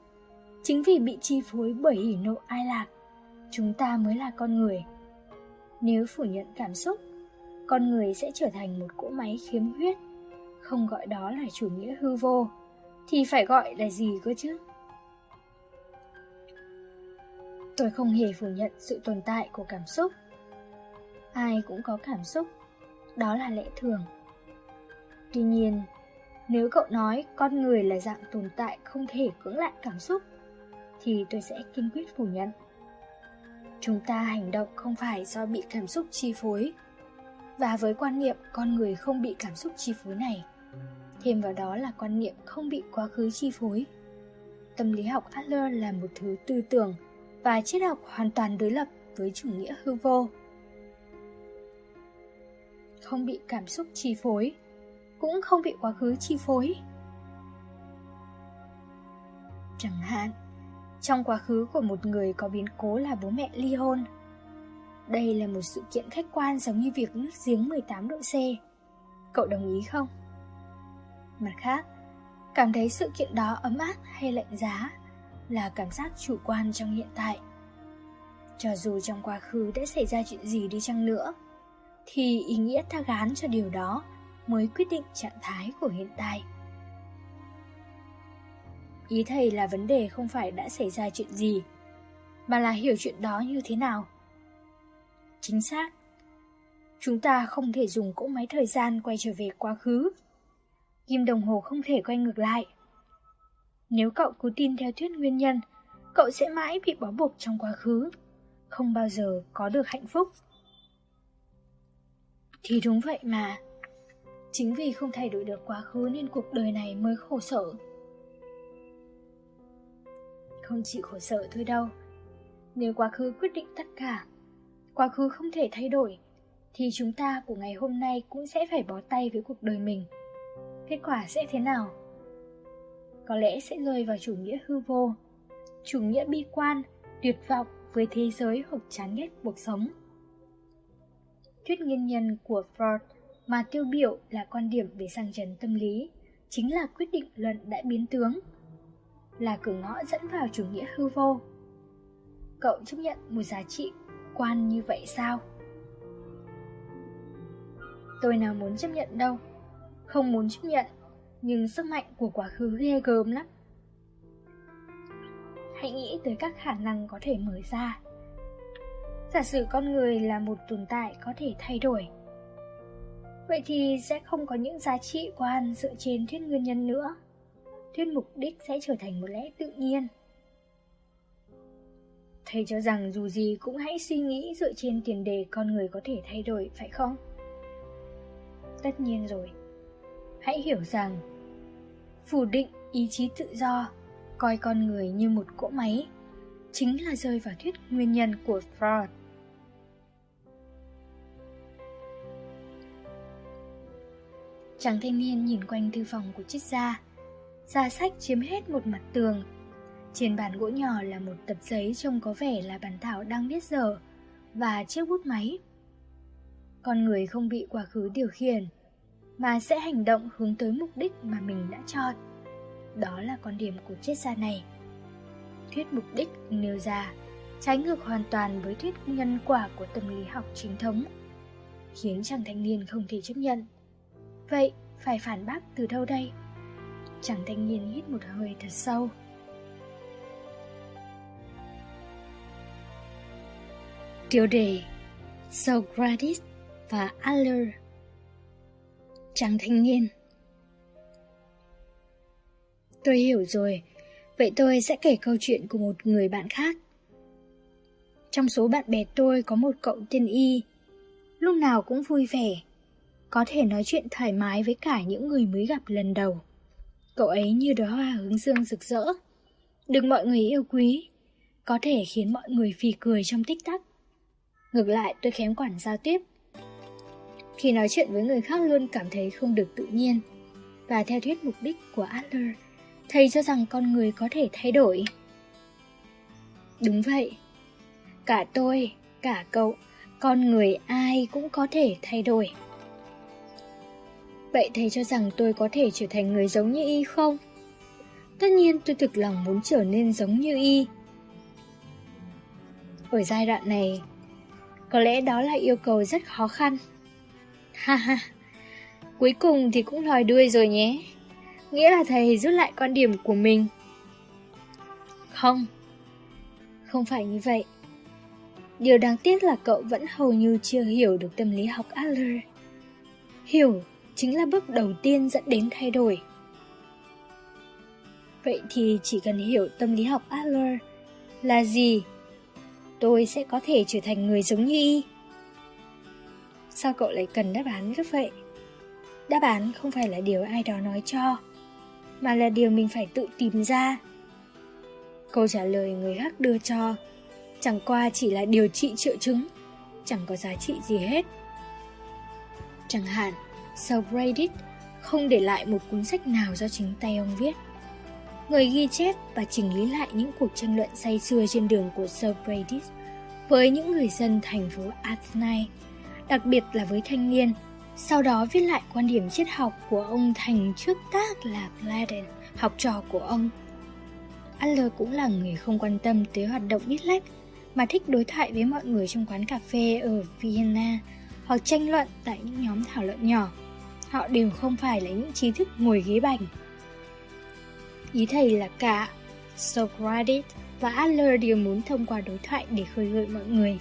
Chính vì bị chi phối bởi hỉ nộ ai lạc, Chúng ta mới là con người. Nếu phủ nhận cảm xúc, Con người sẽ trở thành một cỗ máy khiếm huyết Không gọi đó là chủ nghĩa hư vô, Thì phải gọi là gì cơ chứ? Tôi không hề phủ nhận sự tồn tại của cảm xúc. Ai cũng có cảm xúc. Đó là lẽ thường Tuy nhiên, nếu cậu nói con người là dạng tồn tại không thể cưỡng lại cảm xúc, thì tôi sẽ kiên quyết phủ nhận. Chúng ta hành động không phải do bị cảm xúc chi phối, và với quan niệm con người không bị cảm xúc chi phối này, thêm vào đó là quan niệm không bị quá khứ chi phối. Tâm lý học Adler là một thứ tư tưởng và triết học hoàn toàn đối lập với chủ nghĩa hư vô. Không bị cảm xúc chi phối cũng không bị quá khứ chi phối. Chẳng hạn, trong quá khứ của một người có biến cố là bố mẹ ly hôn. Đây là một sự kiện khách quan giống như việc nước giếng 18 độ C. Cậu đồng ý không? Mặt khác, cảm thấy sự kiện đó ấm áp hay lạnh giá là cảm giác chủ quan trong hiện tại. Cho dù trong quá khứ đã xảy ra chuyện gì đi chăng nữa, thì ý nghĩa ta gán cho điều đó mới quyết định trạng thái của hiện tại. Ý thầy là vấn đề không phải đã xảy ra chuyện gì, mà là hiểu chuyện đó như thế nào. Chính xác. Chúng ta không thể dùng cỗ máy thời gian quay trở về quá khứ. Kim đồng hồ không thể quay ngược lại. Nếu cậu cứ tin theo thuyết nguyên nhân, cậu sẽ mãi bị bó buộc trong quá khứ, không bao giờ có được hạnh phúc. Thì đúng vậy mà. Chính vì không thay đổi được quá khứ nên cuộc đời này mới khổ sở. Không chỉ khổ sở thôi đâu. Nếu quá khứ quyết định tất cả, quá khứ không thể thay đổi, thì chúng ta của ngày hôm nay cũng sẽ phải bó tay với cuộc đời mình. Kết quả sẽ thế nào? Có lẽ sẽ rơi vào chủ nghĩa hư vô, chủ nghĩa bi quan, tuyệt vọng với thế giới hoặc chán ghét cuộc sống. Thuyết nguyên nhân của Freud mà tiêu biểu là quan điểm về sang chấn tâm lý, chính là quyết định luận đã biến tướng, là cửa ngõ dẫn vào chủ nghĩa hư vô. Cậu chấp nhận một giá trị quan như vậy sao? Tôi nào muốn chấp nhận đâu, không muốn chấp nhận, nhưng sức mạnh của quá khứ ghê gớm lắm. Hãy nghĩ tới các khả năng có thể mở ra. Giả sử con người là một tồn tại có thể thay đổi, vậy thì sẽ không có những giá trị quan dựa trên thuyết nguyên nhân nữa. Thuyết mục đích sẽ trở thành một lẽ tự nhiên. Thầy cho rằng dù gì cũng hãy suy nghĩ dựa trên tiền đề con người có thể thay đổi, phải không? Tất nhiên rồi. Hãy hiểu rằng, phủ định ý chí tự do, coi con người như một cỗ máy, chính là rơi vào thuyết nguyên nhân của Freud. Chàng thanh niên nhìn quanh thư phòng của triết gia. Gia sách chiếm hết một mặt tường. Trên bàn gỗ nhỏ là một tập giấy trông có vẻ là bản thảo đang viết dở và chiếc bút máy. Con người không bị quá khứ điều khiển, mà sẽ hành động hướng tới mục đích mà mình đã chọn. Đó là con điểm của triết gia này. Thuyết mục đích nêu ra trái ngược hoàn toàn với thuyết nhân quả của tâm lý học chính thống, khiến chàng thanh niên không thể chấp nhận. Vậy, phải phản bác từ đâu đây? Chàng thanh niên hít một hơi thật sâu. Tiêu đề Socrates và Adler Chàng thanh niên Tôi hiểu rồi, vậy tôi sẽ kể câu chuyện của một người bạn khác. Trong số bạn bè tôi có một cậu tên Y, lúc nào cũng vui vẻ, có thể nói chuyện thoải mái với cả những người mới gặp lần đầu. Cậu ấy như đóa hoa hướng dương rực rỡ, được mọi người yêu quý, có thể khiến mọi người phì cười trong tích tắc. Ngược lại tôi kém quản giao tiếp. Khi nói chuyện với người khác luôn cảm thấy không được tự nhiên. Và theo thuyết mục đích của Adler, thầy cho rằng con người có thể thay đổi. Đúng vậy. Cả tôi, cả cậu, con người ai cũng có thể thay đổi. Vậy thầy cho rằng tôi có thể trở thành người giống như y không? Tất nhiên tôi thực lòng muốn trở nên giống như y. Ở giai đoạn này, có lẽ đó là yêu cầu rất khó khăn. Ha ha, cuối cùng thì cũng lòi đuôi rồi nhé. Nghĩa là thầy rút lại quan điểm của mình. Không, không phải như vậy. Điều đáng tiếc là cậu vẫn hầu như chưa hiểu được tâm lý học Adler. Hiểu chính là bước đầu tiên dẫn đến thay đổi. Vậy thì chỉ cần hiểu tâm lý học Adler là gì, tôi sẽ có thể trở thành người giống như y. Sao cậu lại cần đáp án gấp vậy? Đáp án không phải là điều ai đó nói cho, mà là điều mình phải tự tìm ra. Câu trả lời người khác đưa cho chẳng qua chỉ là điều trị triệu chứng, chẳng có giá trị gì hết. Chẳng hạn, Socrates không để lại một cuốn sách nào do chính tay ông viết. Người ghi chép và chỉnh lý lại những cuộc tranh luận say sưa trên đường của Socrates với những người dân thành phố Athens, đặc biệt là với thanh niên. Sau đó viết lại quan điểm triết học của ông thành trước tác là Platon, học trò của ông. Adler cũng là người không quan tâm tới hoạt động viết lách, mà thích đối thoại với mọi người trong quán cà phê ở Vienna hoặc tranh luận tại những nhóm thảo luận nhỏ. Họ đều không phải là những trí thức ngồi ghế bành. Ý thầy là cả Socrates và Adler đều muốn thông qua đối thoại để khơi gợi mọi người.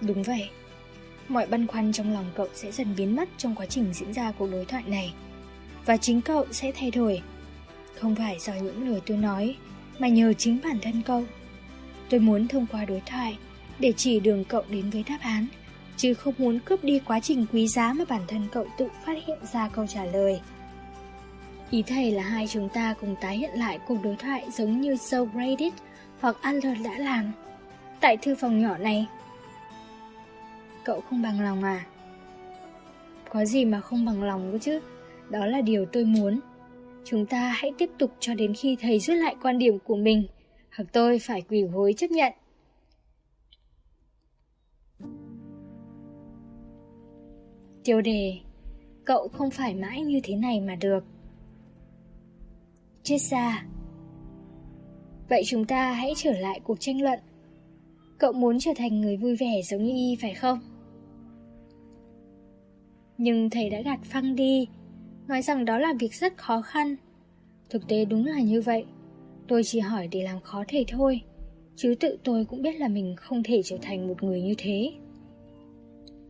Đúng vậy, mọi băn khoăn trong lòng cậu sẽ dần biến mất trong quá trình diễn ra cuộc đối thoại này. Và chính cậu sẽ thay đổi. Không phải do những lời tôi nói, mà nhờ chính bản thân cậu. Tôi muốn thông qua đối thoại để chỉ đường cậu đến với đáp án, chứ không muốn cướp đi quá trình quý giá mà bản thân cậu tự phát hiện ra câu trả lời. Ý thầy là hai chúng ta cùng tái hiện lại cuộc đối thoại giống như Joe Gradit hoặc Adler đã làm. Tại thư phòng nhỏ này. Cậu không bằng lòng à? Có gì mà không bằng lòng cơ chứ? Đó là điều tôi muốn. Chúng ta hãy tiếp tục cho đến khi thầy rút lại quan điểm của mình, hoặc tôi phải quỳ gối chấp nhận. Tiêu đề, Cậu không phải mãi như thế này mà được. Chết ra Vậy chúng ta hãy trở lại cuộc tranh luận. Cậu muốn trở thành người vui vẻ giống như Y, phải không? Nhưng thầy đã gạt phăng đi, Nói rằng đó là việc rất khó khăn. Thực tế đúng là như vậy. Tôi chỉ hỏi để làm khó thầy thôi, Chứ tự tôi cũng biết là mình không thể trở thành một người như thế.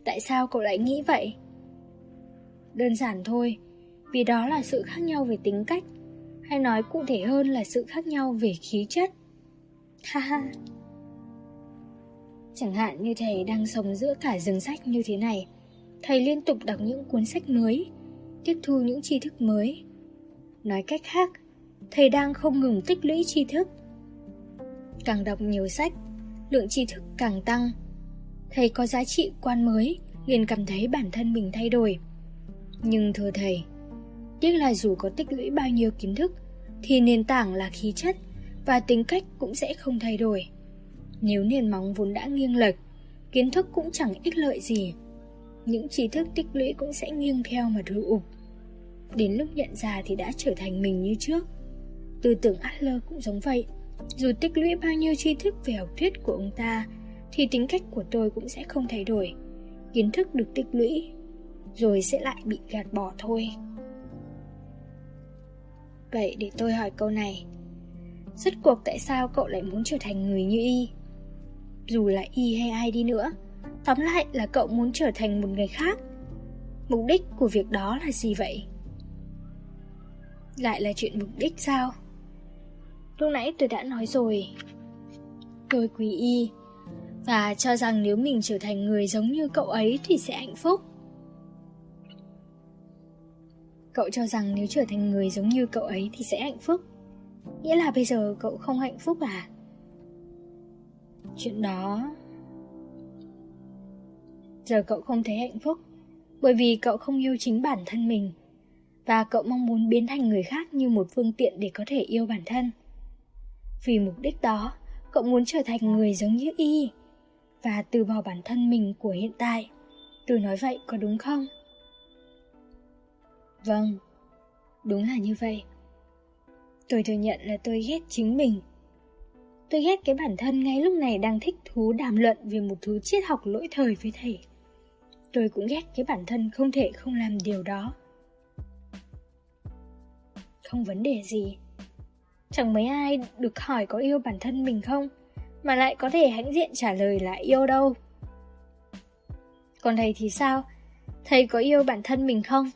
Tại sao cậu lại nghĩ vậy? Đơn giản thôi, Vì đó là sự khác nhau về tính cách, Hay nói cụ thể hơn là sự khác nhau về khí chất. Ha ha. Chẳng hạn như thầy đang sống giữa cả rừng sách như thế này, Thầy liên tục đọc những cuốn sách mới, Tiếp thu những tri thức mới. Nói cách khác, Thầy đang không ngừng tích lũy tri thức. Càng đọc nhiều sách, Lượng tri thức càng tăng. Thầy có giá trị quan mới, liền cảm thấy bản thân mình thay đổi. Nhưng thưa thầy, Tiếc là dù có tích lũy bao nhiêu kiến thức, Thì nền tảng là khí chất Và tính cách cũng sẽ không thay đổi. Nếu nền móng vốn đã nghiêng lệch, Kiến thức cũng chẳng ích lợi gì. Những tri thức tích lũy cũng sẽ nghiêng theo mà thử ụp Đến lúc nhận ra thì đã trở thành mình như trước. Tư tưởng Adler cũng giống vậy. Dù tích lũy bao nhiêu tri thức về học thuyết của ông ta, Thì tính cách của tôi cũng sẽ không thay đổi. Kiến thức được tích lũy rồi sẽ lại bị gạt bỏ thôi. Vậy để tôi hỏi câu này. Rốt cuộc tại sao cậu lại muốn trở thành người như Y? Dù là Y hay ai đi nữa, Tóm lại là cậu muốn trở thành một người khác. Mục đích của việc đó là gì vậy? Lại là chuyện mục đích sao? Lúc nãy tôi đã nói rồi. Tôi quý y Và cho rằng nếu mình trở thành người giống như cậu ấy thì sẽ hạnh phúc. Cậu cho rằng nếu trở thành người giống như cậu ấy thì sẽ hạnh phúc Nghĩa là bây giờ cậu không hạnh phúc à? Chuyện đó... Giờ cậu không thấy hạnh phúc Bởi vì cậu không yêu chính bản thân mình Và cậu mong muốn biến thành người khác như một phương tiện để có thể yêu bản thân vì mục đích đó, cậu muốn trở thành người giống như y và từ bỏ bản thân mình của hiện tại. Tôi nói vậy có đúng không? Vâng, đúng là như vậy. Tôi thừa nhận là tôi ghét chính mình. Tôi ghét cái bản thân ngay lúc này đang thích thú đàm luận về một thứ triết học lỗi thời với thầy. Tôi cũng ghét cái bản thân không thể không làm điều đó. Không vấn đề gì. Chẳng mấy ai được hỏi có yêu bản thân mình không Mà lại có thể hãnh diện trả lời là yêu đâu Còn thầy thì sao Thầy có yêu bản thân mình không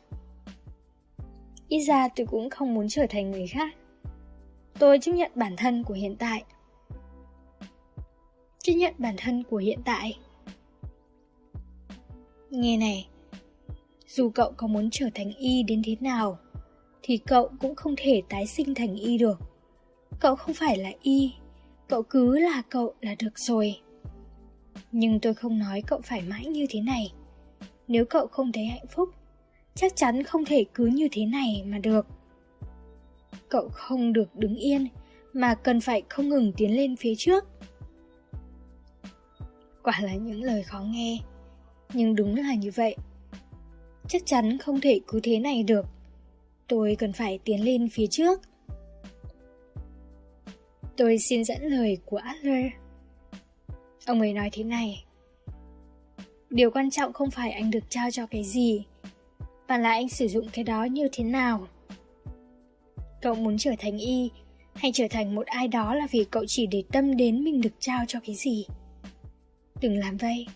Ít ra tôi cũng không muốn trở thành người khác. Tôi chấp nhận bản thân của hiện tại. Chấp nhận bản thân của hiện tại. Nghe này, Dù cậu có muốn trở thành y đến thế nào, Thì cậu cũng không thể tái sinh thành y được. Cậu không phải là y, Cậu cứ là cậu là được rồi. Nhưng tôi không nói cậu phải mãi như thế này. Nếu cậu không thấy hạnh phúc Chắc chắn không thể cứ như thế này mà được. Cậu không được đứng yên Mà cần phải không ngừng tiến lên phía trước. Quả là những lời khó nghe Nhưng đúng là như vậy. Chắc chắn không thể cứ thế này được. Tôi cần phải tiến lên phía trước. Tôi xin dẫn lời của Adler. Ông ấy nói thế này. Điều quan trọng không phải anh được trao cho cái gì, và là anh sử dụng cái đó như thế nào. Cậu muốn trở thành y, hay trở thành một ai đó là vì cậu chỉ để tâm đến mình được trao cho cái gì. Đừng làm vậy,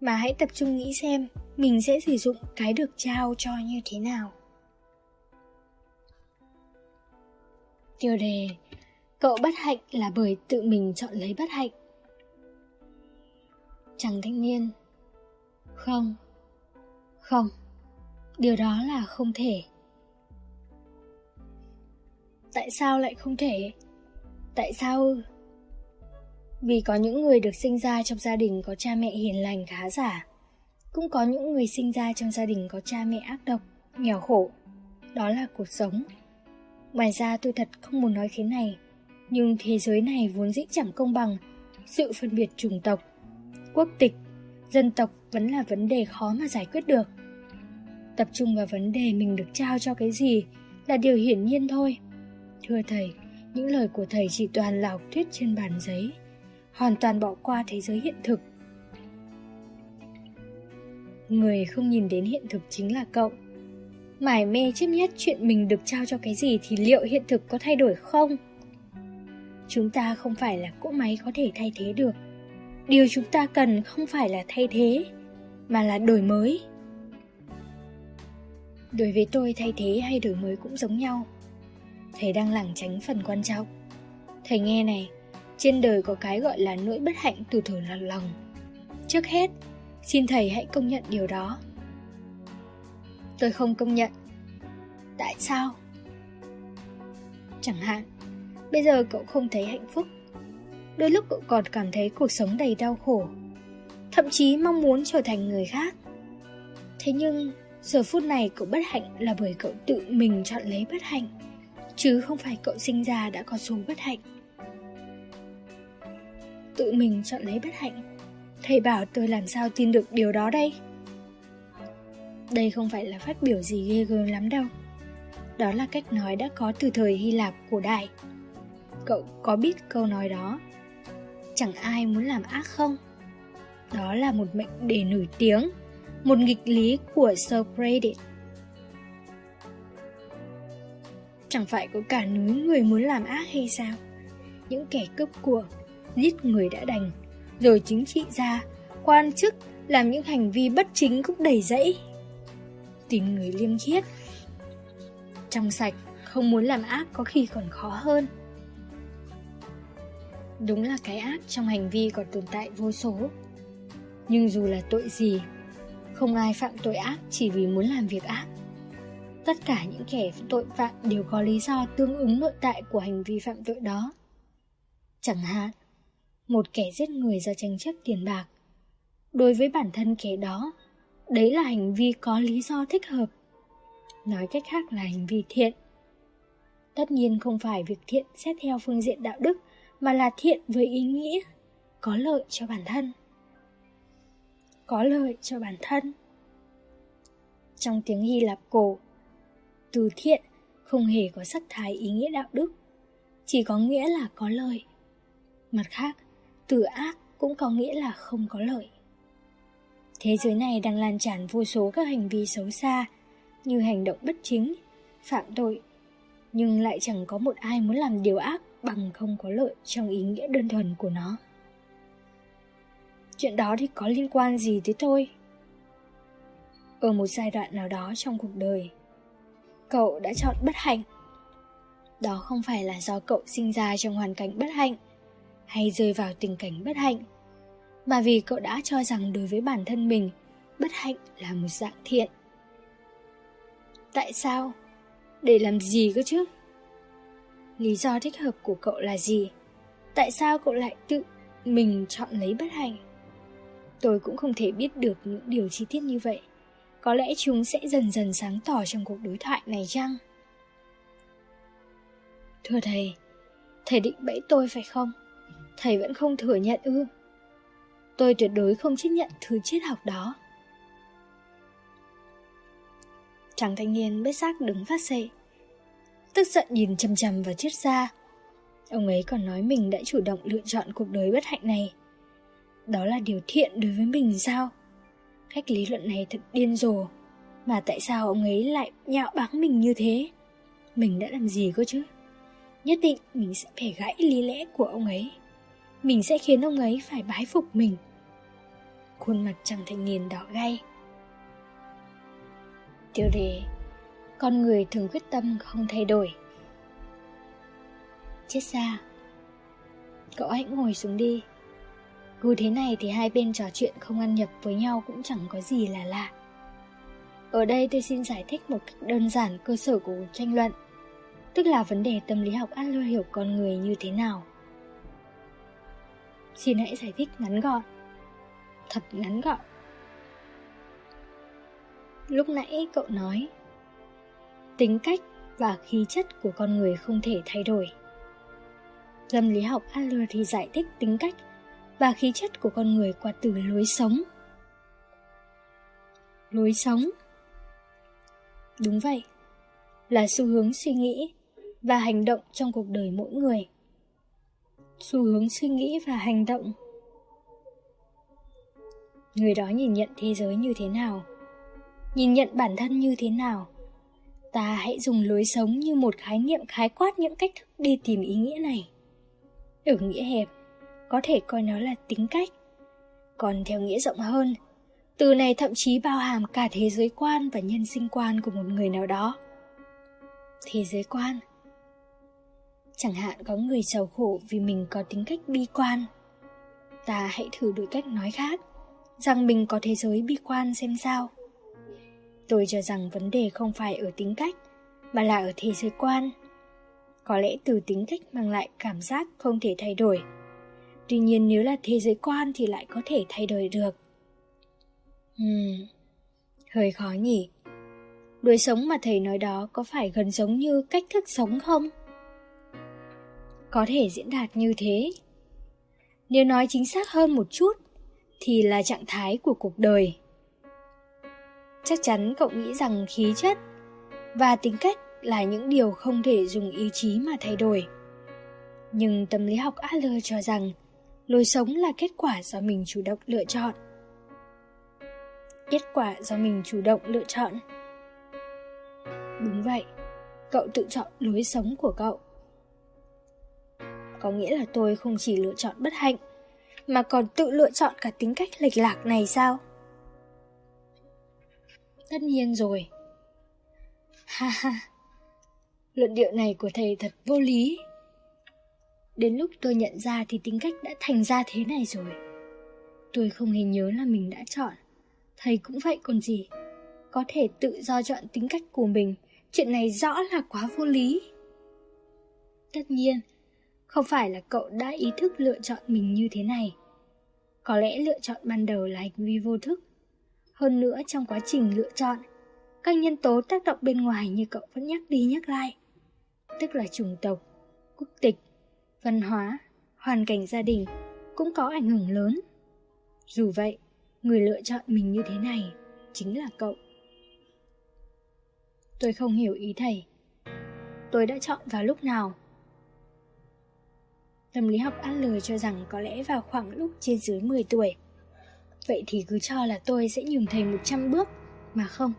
mà hãy tập trung nghĩ xem mình sẽ sử dụng cái được trao cho như thế nào. Tiêu đề Cậu bất hạnh là bởi tự mình chọn lấy bất hạnh. Chàng thanh niên Không Không Điều đó là không thể. Tại sao lại không thể? Tại sao? Vì có những người được sinh ra trong gia đình có cha mẹ hiền lành khá giả Cũng có những người sinh ra trong gia đình có cha mẹ ác độc, nghèo khổ. Đó là cuộc sống. Ngoài ra tôi thật không muốn nói thế này Nhưng thế giới này vốn dĩ chẳng công bằng. Sự phân biệt chủng tộc Quốc tịch, dân tộc vẫn là vấn đề khó mà giải quyết được. Tập trung vào vấn đề mình được trao cho cái gì Là điều hiển nhiên thôi Thưa thầy, những lời của thầy chỉ toàn là học thuyết trên bàn giấy Hoàn toàn bỏ qua thế giới hiện thực Người không nhìn đến hiện thực chính là cậu Mải mê chấp nhất chuyện mình được trao cho cái gì thì liệu hiện thực có thay đổi không? Chúng ta không phải là cỗ máy có thể thay thế được. Điều chúng ta cần không phải là thay thế, mà là đổi mới. Đối với tôi thay thế hay đổi mới cũng giống nhau. Thầy đang lảng tránh phần quan trọng. Thầy nghe này, trên đời có cái gọi là nỗi bất hạnh từ thở lọt lòng. Trước hết, xin thầy hãy công nhận điều đó. Tôi không công nhận Tại sao? Chẳng hạn Bây giờ cậu không thấy hạnh phúc Đôi lúc cậu còn cảm thấy cuộc sống đầy đau khổ Thậm chí mong muốn trở thành người khác Thế nhưng Giờ phút này cậu bất hạnh là bởi cậu tự mình chọn lấy bất hạnh, Chứ không phải cậu sinh ra đã có số bất hạnh. Tự mình chọn lấy bất hạnh, Thầy bảo tôi làm sao tin được điều đó đây? Đây không phải là phát biểu gì ghê gớm lắm đâu. Đó là cách nói đã có từ thời Hy Lạp cổ đại. Cậu có biết câu nói đó? Chẳng ai muốn làm ác không? Đó là một mệnh để nổi tiếng. Một nghịch lý của Socrates Chẳng phải có cả núi người muốn làm ác hay sao Những kẻ cướp của Giết người đã đành Rồi chính trị gia Quan chức làm những hành vi bất chính cũng đầy dẫy tìm người liêm khiết. Trong sạch, không muốn làm ác có khi còn khó hơn. Đúng là cái ác trong hành vi còn tồn tại vô số. Nhưng dù là tội gì, không ai phạm tội ác chỉ vì muốn làm việc ác. Tất cả những kẻ tội phạm đều có lý do tương ứng nội tại của hành vi phạm tội đó. Chẳng hạn, một kẻ giết người do tranh chấp tiền bạc. Đối với bản thân kẻ đó, Đấy là hành vi có lý do thích hợp. Nói cách khác là hành vi thiện. Tất nhiên không phải việc thiện xét theo phương diện đạo đức, mà là thiện với ý nghĩa có lợi cho bản thân. Có lợi cho bản thân. Trong tiếng Hy Lạp cổ, từ thiện không hề có sắc thái ý nghĩa đạo đức, chỉ có nghĩa là có lợi. Mặt khác, từ ác cũng có nghĩa là không có lợi. Thế giới này đang lan tràn vô số các hành vi xấu xa, như hành động bất chính, phạm tội, nhưng lại chẳng có một ai muốn làm điều ác bằng không có lợi trong ý nghĩa đơn thuần của nó. Chuyện đó thì có liên quan gì tới tôi? Ở một giai đoạn nào đó trong cuộc đời, cậu đã chọn bất hạnh. Đó không phải là do cậu sinh ra trong hoàn cảnh bất hạnh hay rơi vào tình cảnh bất hạnh mà vì cậu đã cho rằng đối với bản thân mình, bất hạnh là một dạng thiện. Tại sao? Để làm gì cơ chứ? Lý do thích hợp của cậu là gì? Tại sao cậu lại tự mình chọn lấy bất hạnh? Tôi cũng không thể biết được những điều chi tiết như vậy. Có lẽ chúng sẽ dần dần sáng tỏ trong cuộc đối thoại này chăng? Thưa thầy, thầy định bẫy tôi phải không? Thầy vẫn không thừa nhận ư? Tôi tuyệt đối không chấp nhận thứ triết học đó. Chàng thanh niên bất xác đứng phát dậy. Tức giận nhìn chằm chằm vào triết gia. Ông ấy còn nói mình đã chủ động lựa chọn cuộc đời bất hạnh này. Đó là điều thiện đối với mình sao? Cách lý luận này thật điên rồ. Mà tại sao ông ấy lại nhạo báng mình như thế? Mình đã làm gì cơ chứ? Nhất định mình sẽ phải gãy lý lẽ của ông ấy Mình sẽ khiến ông ấy phải bái phục mình Khuôn mặt chàng thanh niên đỏ gay Tiêu đề, Con người thường quyết tâm không thay đổi Chết xa. Cậu hãy ngồi xuống đi cứ thế này thì hai bên trò chuyện không ăn nhập với nhau cũng chẳng có gì là lạ. Ở đây tôi xin giải thích một cách đơn giản cơ sở của cuộc tranh luận, Tức là vấn đề tâm lý học Adler hiểu con người như thế nào. Xin hãy giải thích ngắn gọn, Thật ngắn gọn. Lúc nãy cậu nói, Tính cách và khí chất của con người không thể thay đổi. Tâm lý học Adler thì giải thích tính cách và khí chất của con người qua từ lối sống. Lối sống Đúng vậy, là xu hướng suy nghĩ và hành động trong cuộc đời mỗi người. Xu hướng suy nghĩ và hành động Người đó nhìn nhận thế giới như thế nào? Nhìn nhận bản thân như thế nào? Ta hãy dùng lối sống như một khái niệm khái quát những cách thức đi tìm ý nghĩa này. Ở nghĩa hẹp, có thể coi nó là tính cách. Còn theo nghĩa rộng hơn, từ này thậm chí bao hàm cả thế giới quan và nhân sinh quan của một người nào đó. Thế giới quan Chẳng hạn có người giàu khổ vì mình có tính cách bi quan. Ta hãy thử đổi cách nói khác, rằng mình có thế giới bi quan xem sao. Tôi cho rằng vấn đề không phải ở tính cách, mà là ở thế giới quan. Có lẽ từ tính cách mang lại cảm giác không thể thay đổi. Tuy nhiên nếu là thế giới quan thì lại có thể thay đổi được. Hmm, hơi khó nhỉ. Đuổi sống mà thầy nói đó có phải gần giống như cách thức sống không? Có thể diễn đạt như thế. Nếu nói chính xác hơn một chút, thì là trạng thái của cuộc đời. Chắc chắn cậu nghĩ rằng khí chất và tính cách là những điều không thể dùng ý chí mà thay đổi. Nhưng tâm lý học Adler cho rằng lối sống là kết quả do mình chủ động lựa chọn. Kết quả do mình chủ động lựa chọn. Đúng vậy, cậu tự chọn lối sống của cậu. Có nghĩa là tôi không chỉ lựa chọn bất hạnh, mà còn tự lựa chọn cả tính cách lệch lạc này sao? Tất nhiên rồi. Ha ha, luận điệu này của thầy thật vô lý. Đến lúc tôi nhận ra thì tính cách đã thành ra thế này rồi. Tôi không hề nhớ là mình đã chọn. Thầy cũng vậy còn gì. Có thể tự do chọn tính cách của mình, chuyện này rõ là quá vô lý. Tất nhiên, không phải là cậu đã ý thức lựa chọn mình như thế này. Có lẽ lựa chọn ban đầu là hành vi vô thức. Hơn nữa trong quá trình lựa chọn, các nhân tố tác động bên ngoài như cậu vẫn nhắc đi nhắc lại. Tức là chủng tộc, quốc tịch, văn hóa, hoàn cảnh gia đình cũng có ảnh hưởng lớn. Dù vậy, người lựa chọn mình như thế này chính là cậu. Tôi không hiểu ý thầy. Tôi đã chọn vào lúc nào? Tâm lý học Adler cho rằng có lẽ vào khoảng lúc trên dưới 10 tuổi. Vậy thì cứ cho là tôi sẽ nhường thầy 100 bước, mà không,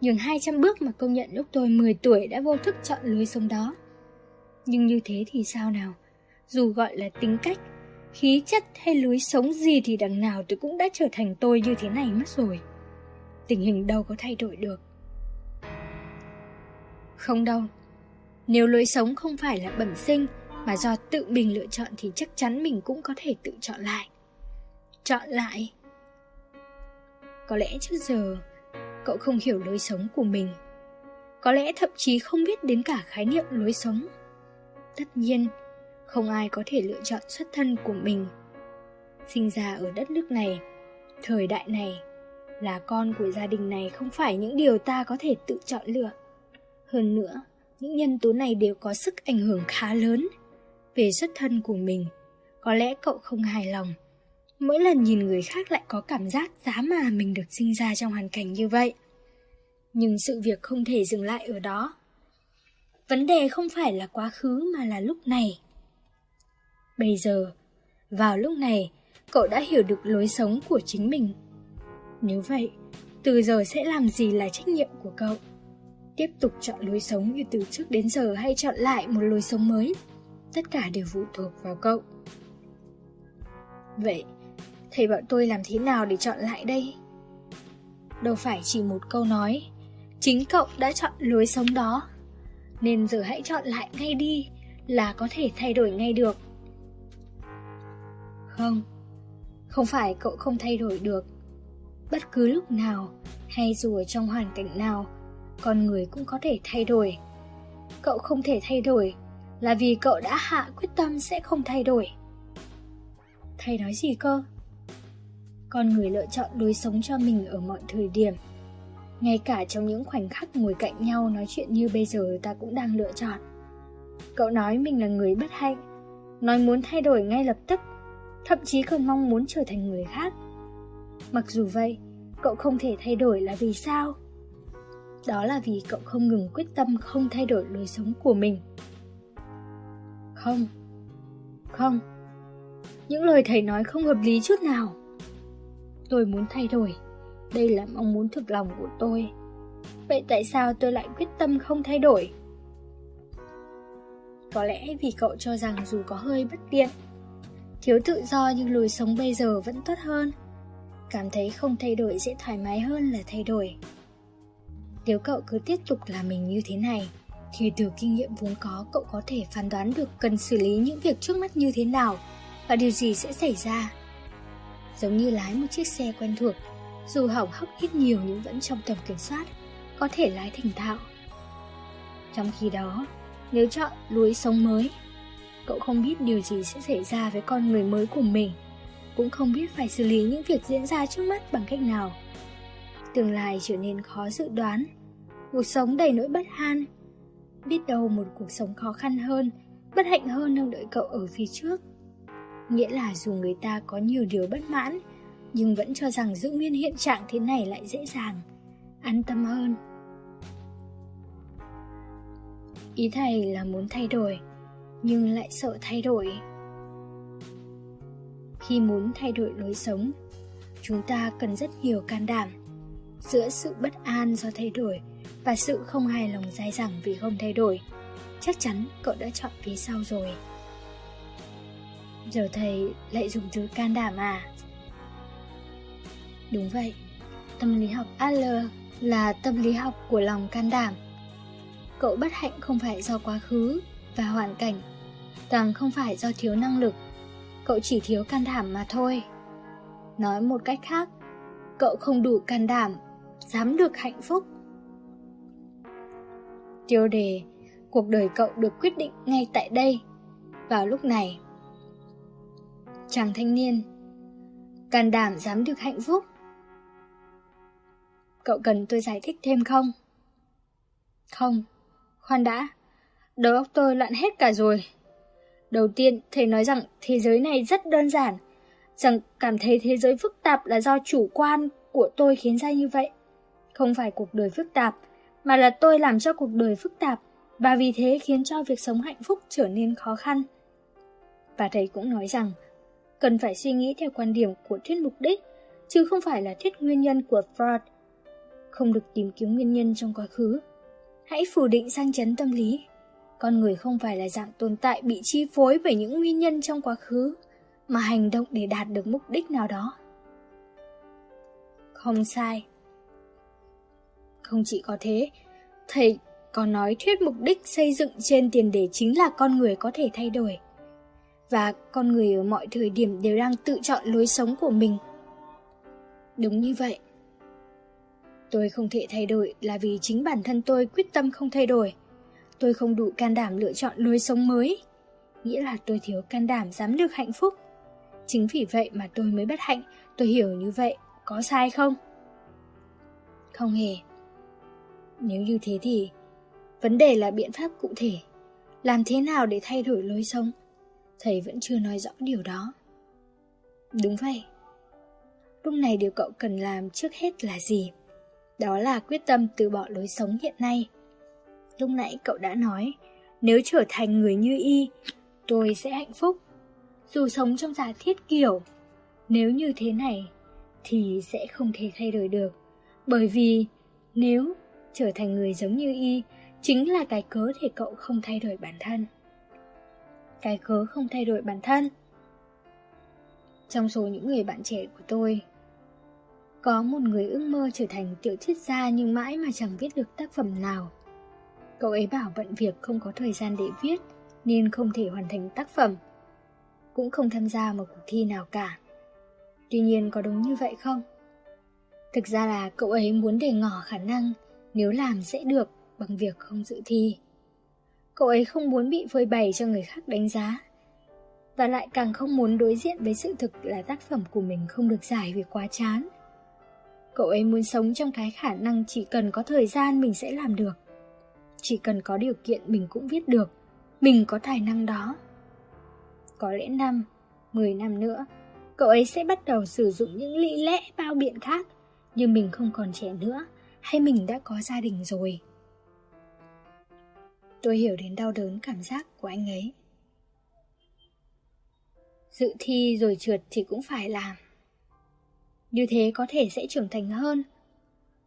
nhường 200 bước mà công nhận lúc tôi 10 tuổi đã vô thức chọn lối sống đó. Nhưng như thế thì sao nào? Dù gọi là tính cách, khí chất hay lối sống gì thì đằng nào tôi cũng đã trở thành tôi như thế này mất rồi. Tình hình đâu có thay đổi được. Không đâu. Nếu lối sống không phải là bẩm sinh mà do tự mình lựa chọn thì chắc chắn mình cũng có thể tự chọn lại. Chọn lại. Có lẽ trước giờ cậu không hiểu lối sống của mình. Có lẽ thậm chí không biết đến cả khái niệm lối sống. Tất nhiên, không ai có thể lựa chọn xuất thân của mình. Sinh ra ở đất nước này, thời đại này, là con của gia đình này không phải những điều ta có thể tự chọn lựa. Hơn nữa, những nhân tố này đều có sức ảnh hưởng khá lớn về xuất thân của mình. Có lẽ cậu không hài lòng. Mỗi lần nhìn người khác lại có cảm giác giá mà mình được sinh ra trong hoàn cảnh như vậy. Nhưng sự việc không thể dừng lại ở đó. Vấn đề không phải là quá khứ mà là lúc này. Bây giờ, vào lúc này, cậu đã hiểu được lối sống của chính mình. Nếu vậy, từ giờ sẽ làm gì là trách nhiệm của cậu? Tiếp tục chọn lối sống như từ trước đến giờ hay chọn lại một lối sống mới? tất cả đều phụ thuộc vào cậu. Vậy, thầy bảo tôi làm thế nào để chọn lại đây? Đâu phải chỉ một câu nói, chính cậu đã chọn lối sống đó. Nên giờ hãy chọn lại ngay đi, là có thể thay đổi ngay được. Không, không phải cậu không thay đổi được. Bất cứ lúc nào, hay dù ở trong hoàn cảnh nào, con người cũng có thể thay đổi. Cậu không thể thay đổi là vì cậu đã hạ quyết tâm sẽ không thay đổi. Thầy nói gì cơ? Con người lựa chọn lối sống cho mình ở mọi thời điểm. Ngay cả trong những khoảnh khắc ngồi cạnh nhau nói chuyện như bây giờ ta cũng đang lựa chọn. Cậu nói mình là người bất hạnh, nói muốn thay đổi ngay lập tức, thậm chí còn mong muốn trở thành người khác. Mặc dù vậy, cậu không thể thay đổi là vì sao? Đó là vì cậu không ngừng quyết tâm không thay đổi lối sống của mình. Không, không, những lời thầy nói không hợp lý chút nào. Tôi muốn thay đổi, đây là mong muốn thực lòng của tôi. Vậy tại sao tôi lại quyết tâm không thay đổi? Có lẽ vì cậu cho rằng dù có hơi bất tiện, thiếu tự do nhưng lối sống bây giờ vẫn tốt hơn. Cảm thấy không thay đổi sẽ thoải mái hơn là thay đổi. Nếu cậu cứ tiếp tục là mình như thế này, thì từ kinh nghiệm vốn có cậu có thể phán đoán được cần xử lý những việc trước mắt như thế nào và điều gì sẽ xảy ra. Giống như lái một chiếc xe quen thuộc, dù hỏng hóc ít nhiều nhưng vẫn trong tầm kiểm soát, có thể lái thành thạo. Trong khi đó, nếu chọn lối sống mới, cậu không biết điều gì sẽ xảy ra với con người mới của mình, cũng không biết phải xử lý những việc diễn ra trước mắt bằng cách nào. Tương lai trở nên khó dự đoán, cuộc sống đầy nỗi bất an. Biết đâu một cuộc sống khó khăn hơn, bất hạnh hơn đang đợi cậu ở phía trước. Nghĩa là dù người ta có nhiều điều bất mãn, nhưng vẫn cho rằng giữ nguyên hiện trạng thế này lại dễ dàng, an tâm hơn. Ý thầy là muốn thay đổi, nhưng lại sợ thay đổi. Khi muốn thay đổi lối sống, chúng ta cần rất nhiều can đảm. Giữa sự bất an do thay đổi và sự không hài lòng dai dẳng vì không thay đổi, chắc chắn cậu đã chọn phía sau rồi. Giờ thầy lại dùng từ can đảm à? Đúng vậy, tâm lý học Adler là tâm lý học của lòng can đảm. Cậu bất hạnh không phải do quá khứ và hoàn cảnh, càng không phải do thiếu năng lực. Cậu chỉ thiếu can đảm mà thôi. Nói một cách khác, cậu không đủ can đảm, dám được hạnh phúc. Tiêu đề, cuộc đời cậu được quyết định ngay tại đây, vào lúc này. Chàng thanh niên Can đảm dám được hạnh phúc Cậu cần tôi giải thích thêm không? Không, khoan đã Đầu óc tôi loạn hết cả rồi Đầu tiên, thầy nói rằng thế giới này rất đơn giản Rằng cảm thấy thế giới phức tạp là do chủ quan của tôi khiến ra như vậy Không phải cuộc đời phức tạp Mà là tôi làm cho cuộc đời phức tạp Và vì thế khiến cho việc sống hạnh phúc trở nên khó khăn Và thầy cũng nói rằng cần phải suy nghĩ theo quan điểm của thuyết mục đích, chứ không phải là thuyết nguyên nhân của Freud. Không được tìm kiếm nguyên nhân trong quá khứ. Hãy phủ định sang chấn tâm lý. Con người không phải là dạng tồn tại bị chi phối bởi những nguyên nhân trong quá khứ, mà hành động để đạt được mục đích nào đó. Không sai. Không chỉ có thế, thầy còn nói thuyết mục đích xây dựng trên tiền đề chính là con người có thể thay đổi và con người ở mọi thời điểm đều đang tự chọn lối sống của mình. Đúng như vậy. Tôi không thể thay đổi là vì chính bản thân tôi quyết tâm không thay đổi. Tôi không đủ can đảm lựa chọn lối sống mới. Nghĩa là tôi thiếu can đảm dám được hạnh phúc. Chính vì vậy mà tôi mới bất hạnh, tôi hiểu như vậy, có sai không? Không hề. Nếu như thế thì, vấn đề là biện pháp cụ thể. Làm thế nào để thay đổi lối sống? thầy vẫn chưa nói rõ điều đó. Đúng vậy. Lúc này điều cậu cần làm trước hết là gì? Đó là quyết tâm từ bỏ lối sống hiện nay. Lúc nãy cậu đã nói, nếu trở thành người như y, tôi sẽ hạnh phúc. Dù sống trong giả thiết kiểu, nếu như thế này, thì sẽ không thể thay đổi được. Bởi vì nếu trở thành người giống như y, chính là cái cớ để cậu không thay đổi bản thân. cái cớ không thay đổi bản thân. Trong số những người bạn trẻ của tôi, có một người ước mơ trở thành tiểu thuyết gia nhưng mãi mà chẳng viết được tác phẩm nào. Cậu ấy bảo bận việc không có thời gian để viết, nên không thể hoàn thành tác phẩm. Cũng không tham gia một cuộc thi nào cả. Tuy nhiên có đúng như vậy không? Thực ra là cậu ấy muốn để ngỏ khả năng nếu làm sẽ được bằng việc không dự thi. Cậu ấy không muốn bị phơi bày cho người khác đánh giá và lại càng không muốn đối diện với sự thực là tác phẩm của mình không được giải vì quá chán. Cậu ấy muốn sống trong cái khả năng chỉ cần có thời gian mình sẽ làm được. Chỉ cần có điều kiện mình cũng viết được, mình có tài năng đó. Có lẽ năm, 10 năm nữa, cậu ấy sẽ bắt đầu sử dụng những lý lẽ bao biện khác, nhưng mình không còn trẻ nữa, hay mình đã có gia đình rồi. Tôi hiểu đến đau đớn cảm giác của anh ấy. Dự thi rồi trượt thì cũng phải làm. Như thế có thể sẽ trưởng thành hơn,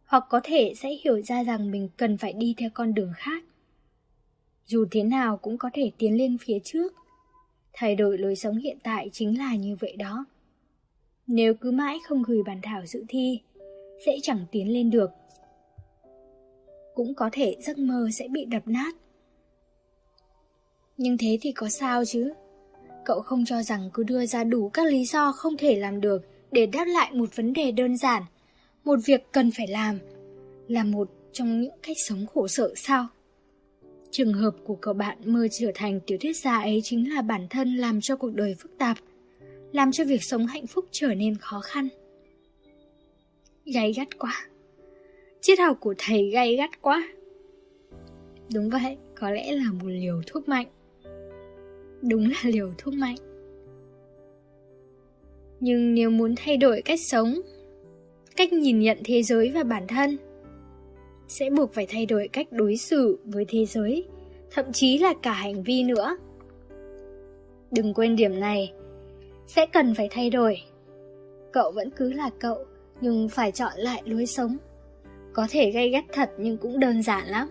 hoặc có thể sẽ hiểu ra rằng mình cần phải đi theo con đường khác. Dù thế nào cũng có thể tiến lên phía trước. Thay đổi lối sống hiện tại chính là như vậy đó. Nếu cứ mãi không gửi bản thảo dự thi, sẽ chẳng tiến lên được. Cũng có thể giấc mơ sẽ bị đập nát. Nhưng thế thì có sao chứ? Cậu không cho rằng cứ đưa ra đủ các lý do không thể làm được để đáp lại một vấn đề đơn giản, một việc cần phải làm, là một trong những cách sống khổ sở sao? Trường hợp của cậu bạn mơ trở thành tiểu thuyết gia ấy chính là bản thân làm cho cuộc đời phức tạp, làm cho việc sống hạnh phúc trở nên khó khăn. Gay gắt quá. Triết học của thầy gay gắt quá. Đúng vậy, có lẽ là một liều thuốc mạnh. Đúng là liều thuốc mạnh. Nhưng nếu muốn thay đổi cách sống, cách nhìn nhận thế giới và bản thân, sẽ buộc phải thay đổi cách đối xử với thế giới, thậm chí là cả hành vi nữa. Đừng quên điểm này, sẽ cần phải thay đổi. Cậu vẫn cứ là cậu, nhưng phải chọn lại lối sống. Có thể gây gắt thật nhưng cũng đơn giản lắm.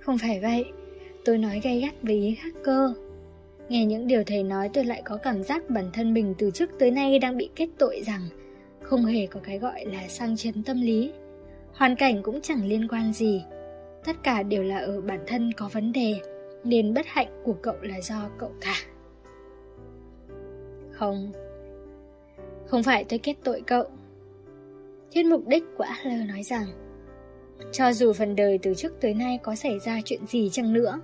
Không phải vậy, tôi nói gay gắt với ý khác cơ. Nghe những điều thầy nói tôi lại có cảm giác bản thân mình từ trước tới nay đang bị kết tội rằng không hề có cái gọi là sang chấn tâm lý. Hoàn cảnh cũng chẳng liên quan gì. Tất cả đều là ở bản thân có vấn đề, nên bất hạnh của cậu là do cậu cả. Không, không phải tôi kết tội cậu. Thiết mục đích của Adler nói rằng, cho dù phần đời từ trước tới nay có xảy ra chuyện gì chăng nữa,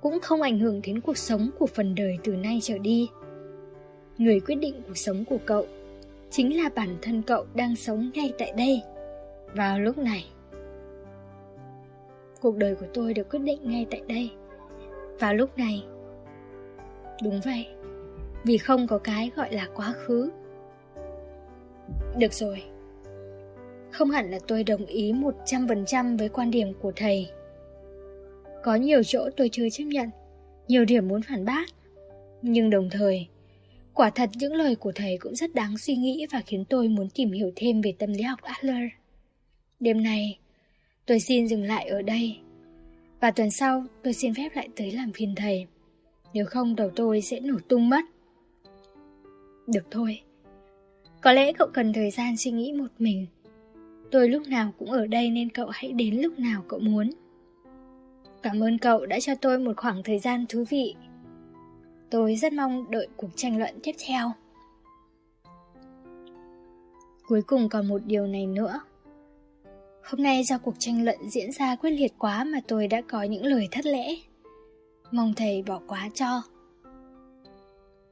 cũng không ảnh hưởng đến cuộc sống của phần đời từ nay trở đi. Người quyết định cuộc sống của cậu chính là bản thân cậu đang sống ngay tại đây, vào lúc này. Cuộc đời của tôi được quyết định ngay tại đây, vào lúc này. Đúng vậy, vì không có cái gọi là quá khứ. Được rồi, không hẳn là tôi đồng ý 100% với quan điểm của thầy có nhiều chỗ tôi chưa chấp nhận, nhiều điểm muốn phản bác. Nhưng đồng thời, quả thật những lời của thầy cũng rất đáng suy nghĩ và khiến tôi muốn tìm hiểu thêm về tâm lý học Adler. Đêm nay tôi xin dừng lại ở đây. Và tuần sau, tôi xin phép lại tới làm phiền thầy. Nếu không đầu tôi sẽ nổ tung mất. Được thôi. Có lẽ cậu cần thời gian suy nghĩ một mình. Tôi lúc nào cũng ở đây nên cậu hãy đến lúc nào cậu muốn. Cảm ơn cậu đã cho tôi một khoảng thời gian thú vị. Tôi rất mong đợi cuộc tranh luận tiếp theo. Cuối cùng còn một điều này nữa. Hôm nay do cuộc tranh luận diễn ra quyết liệt quá mà tôi đã có những lời thất lễ. Mong thầy bỏ quá cho.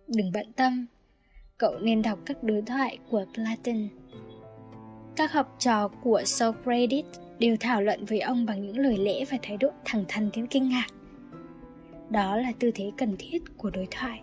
Đừng bận tâm, cậu nên đọc các đối thoại của Platon. Các học trò của Socrates đều thảo luận với ông bằng những lời lẽ và thái độ thẳng thắn đến kinh ngạc. Đó là tư thế cần thiết của đối thoại.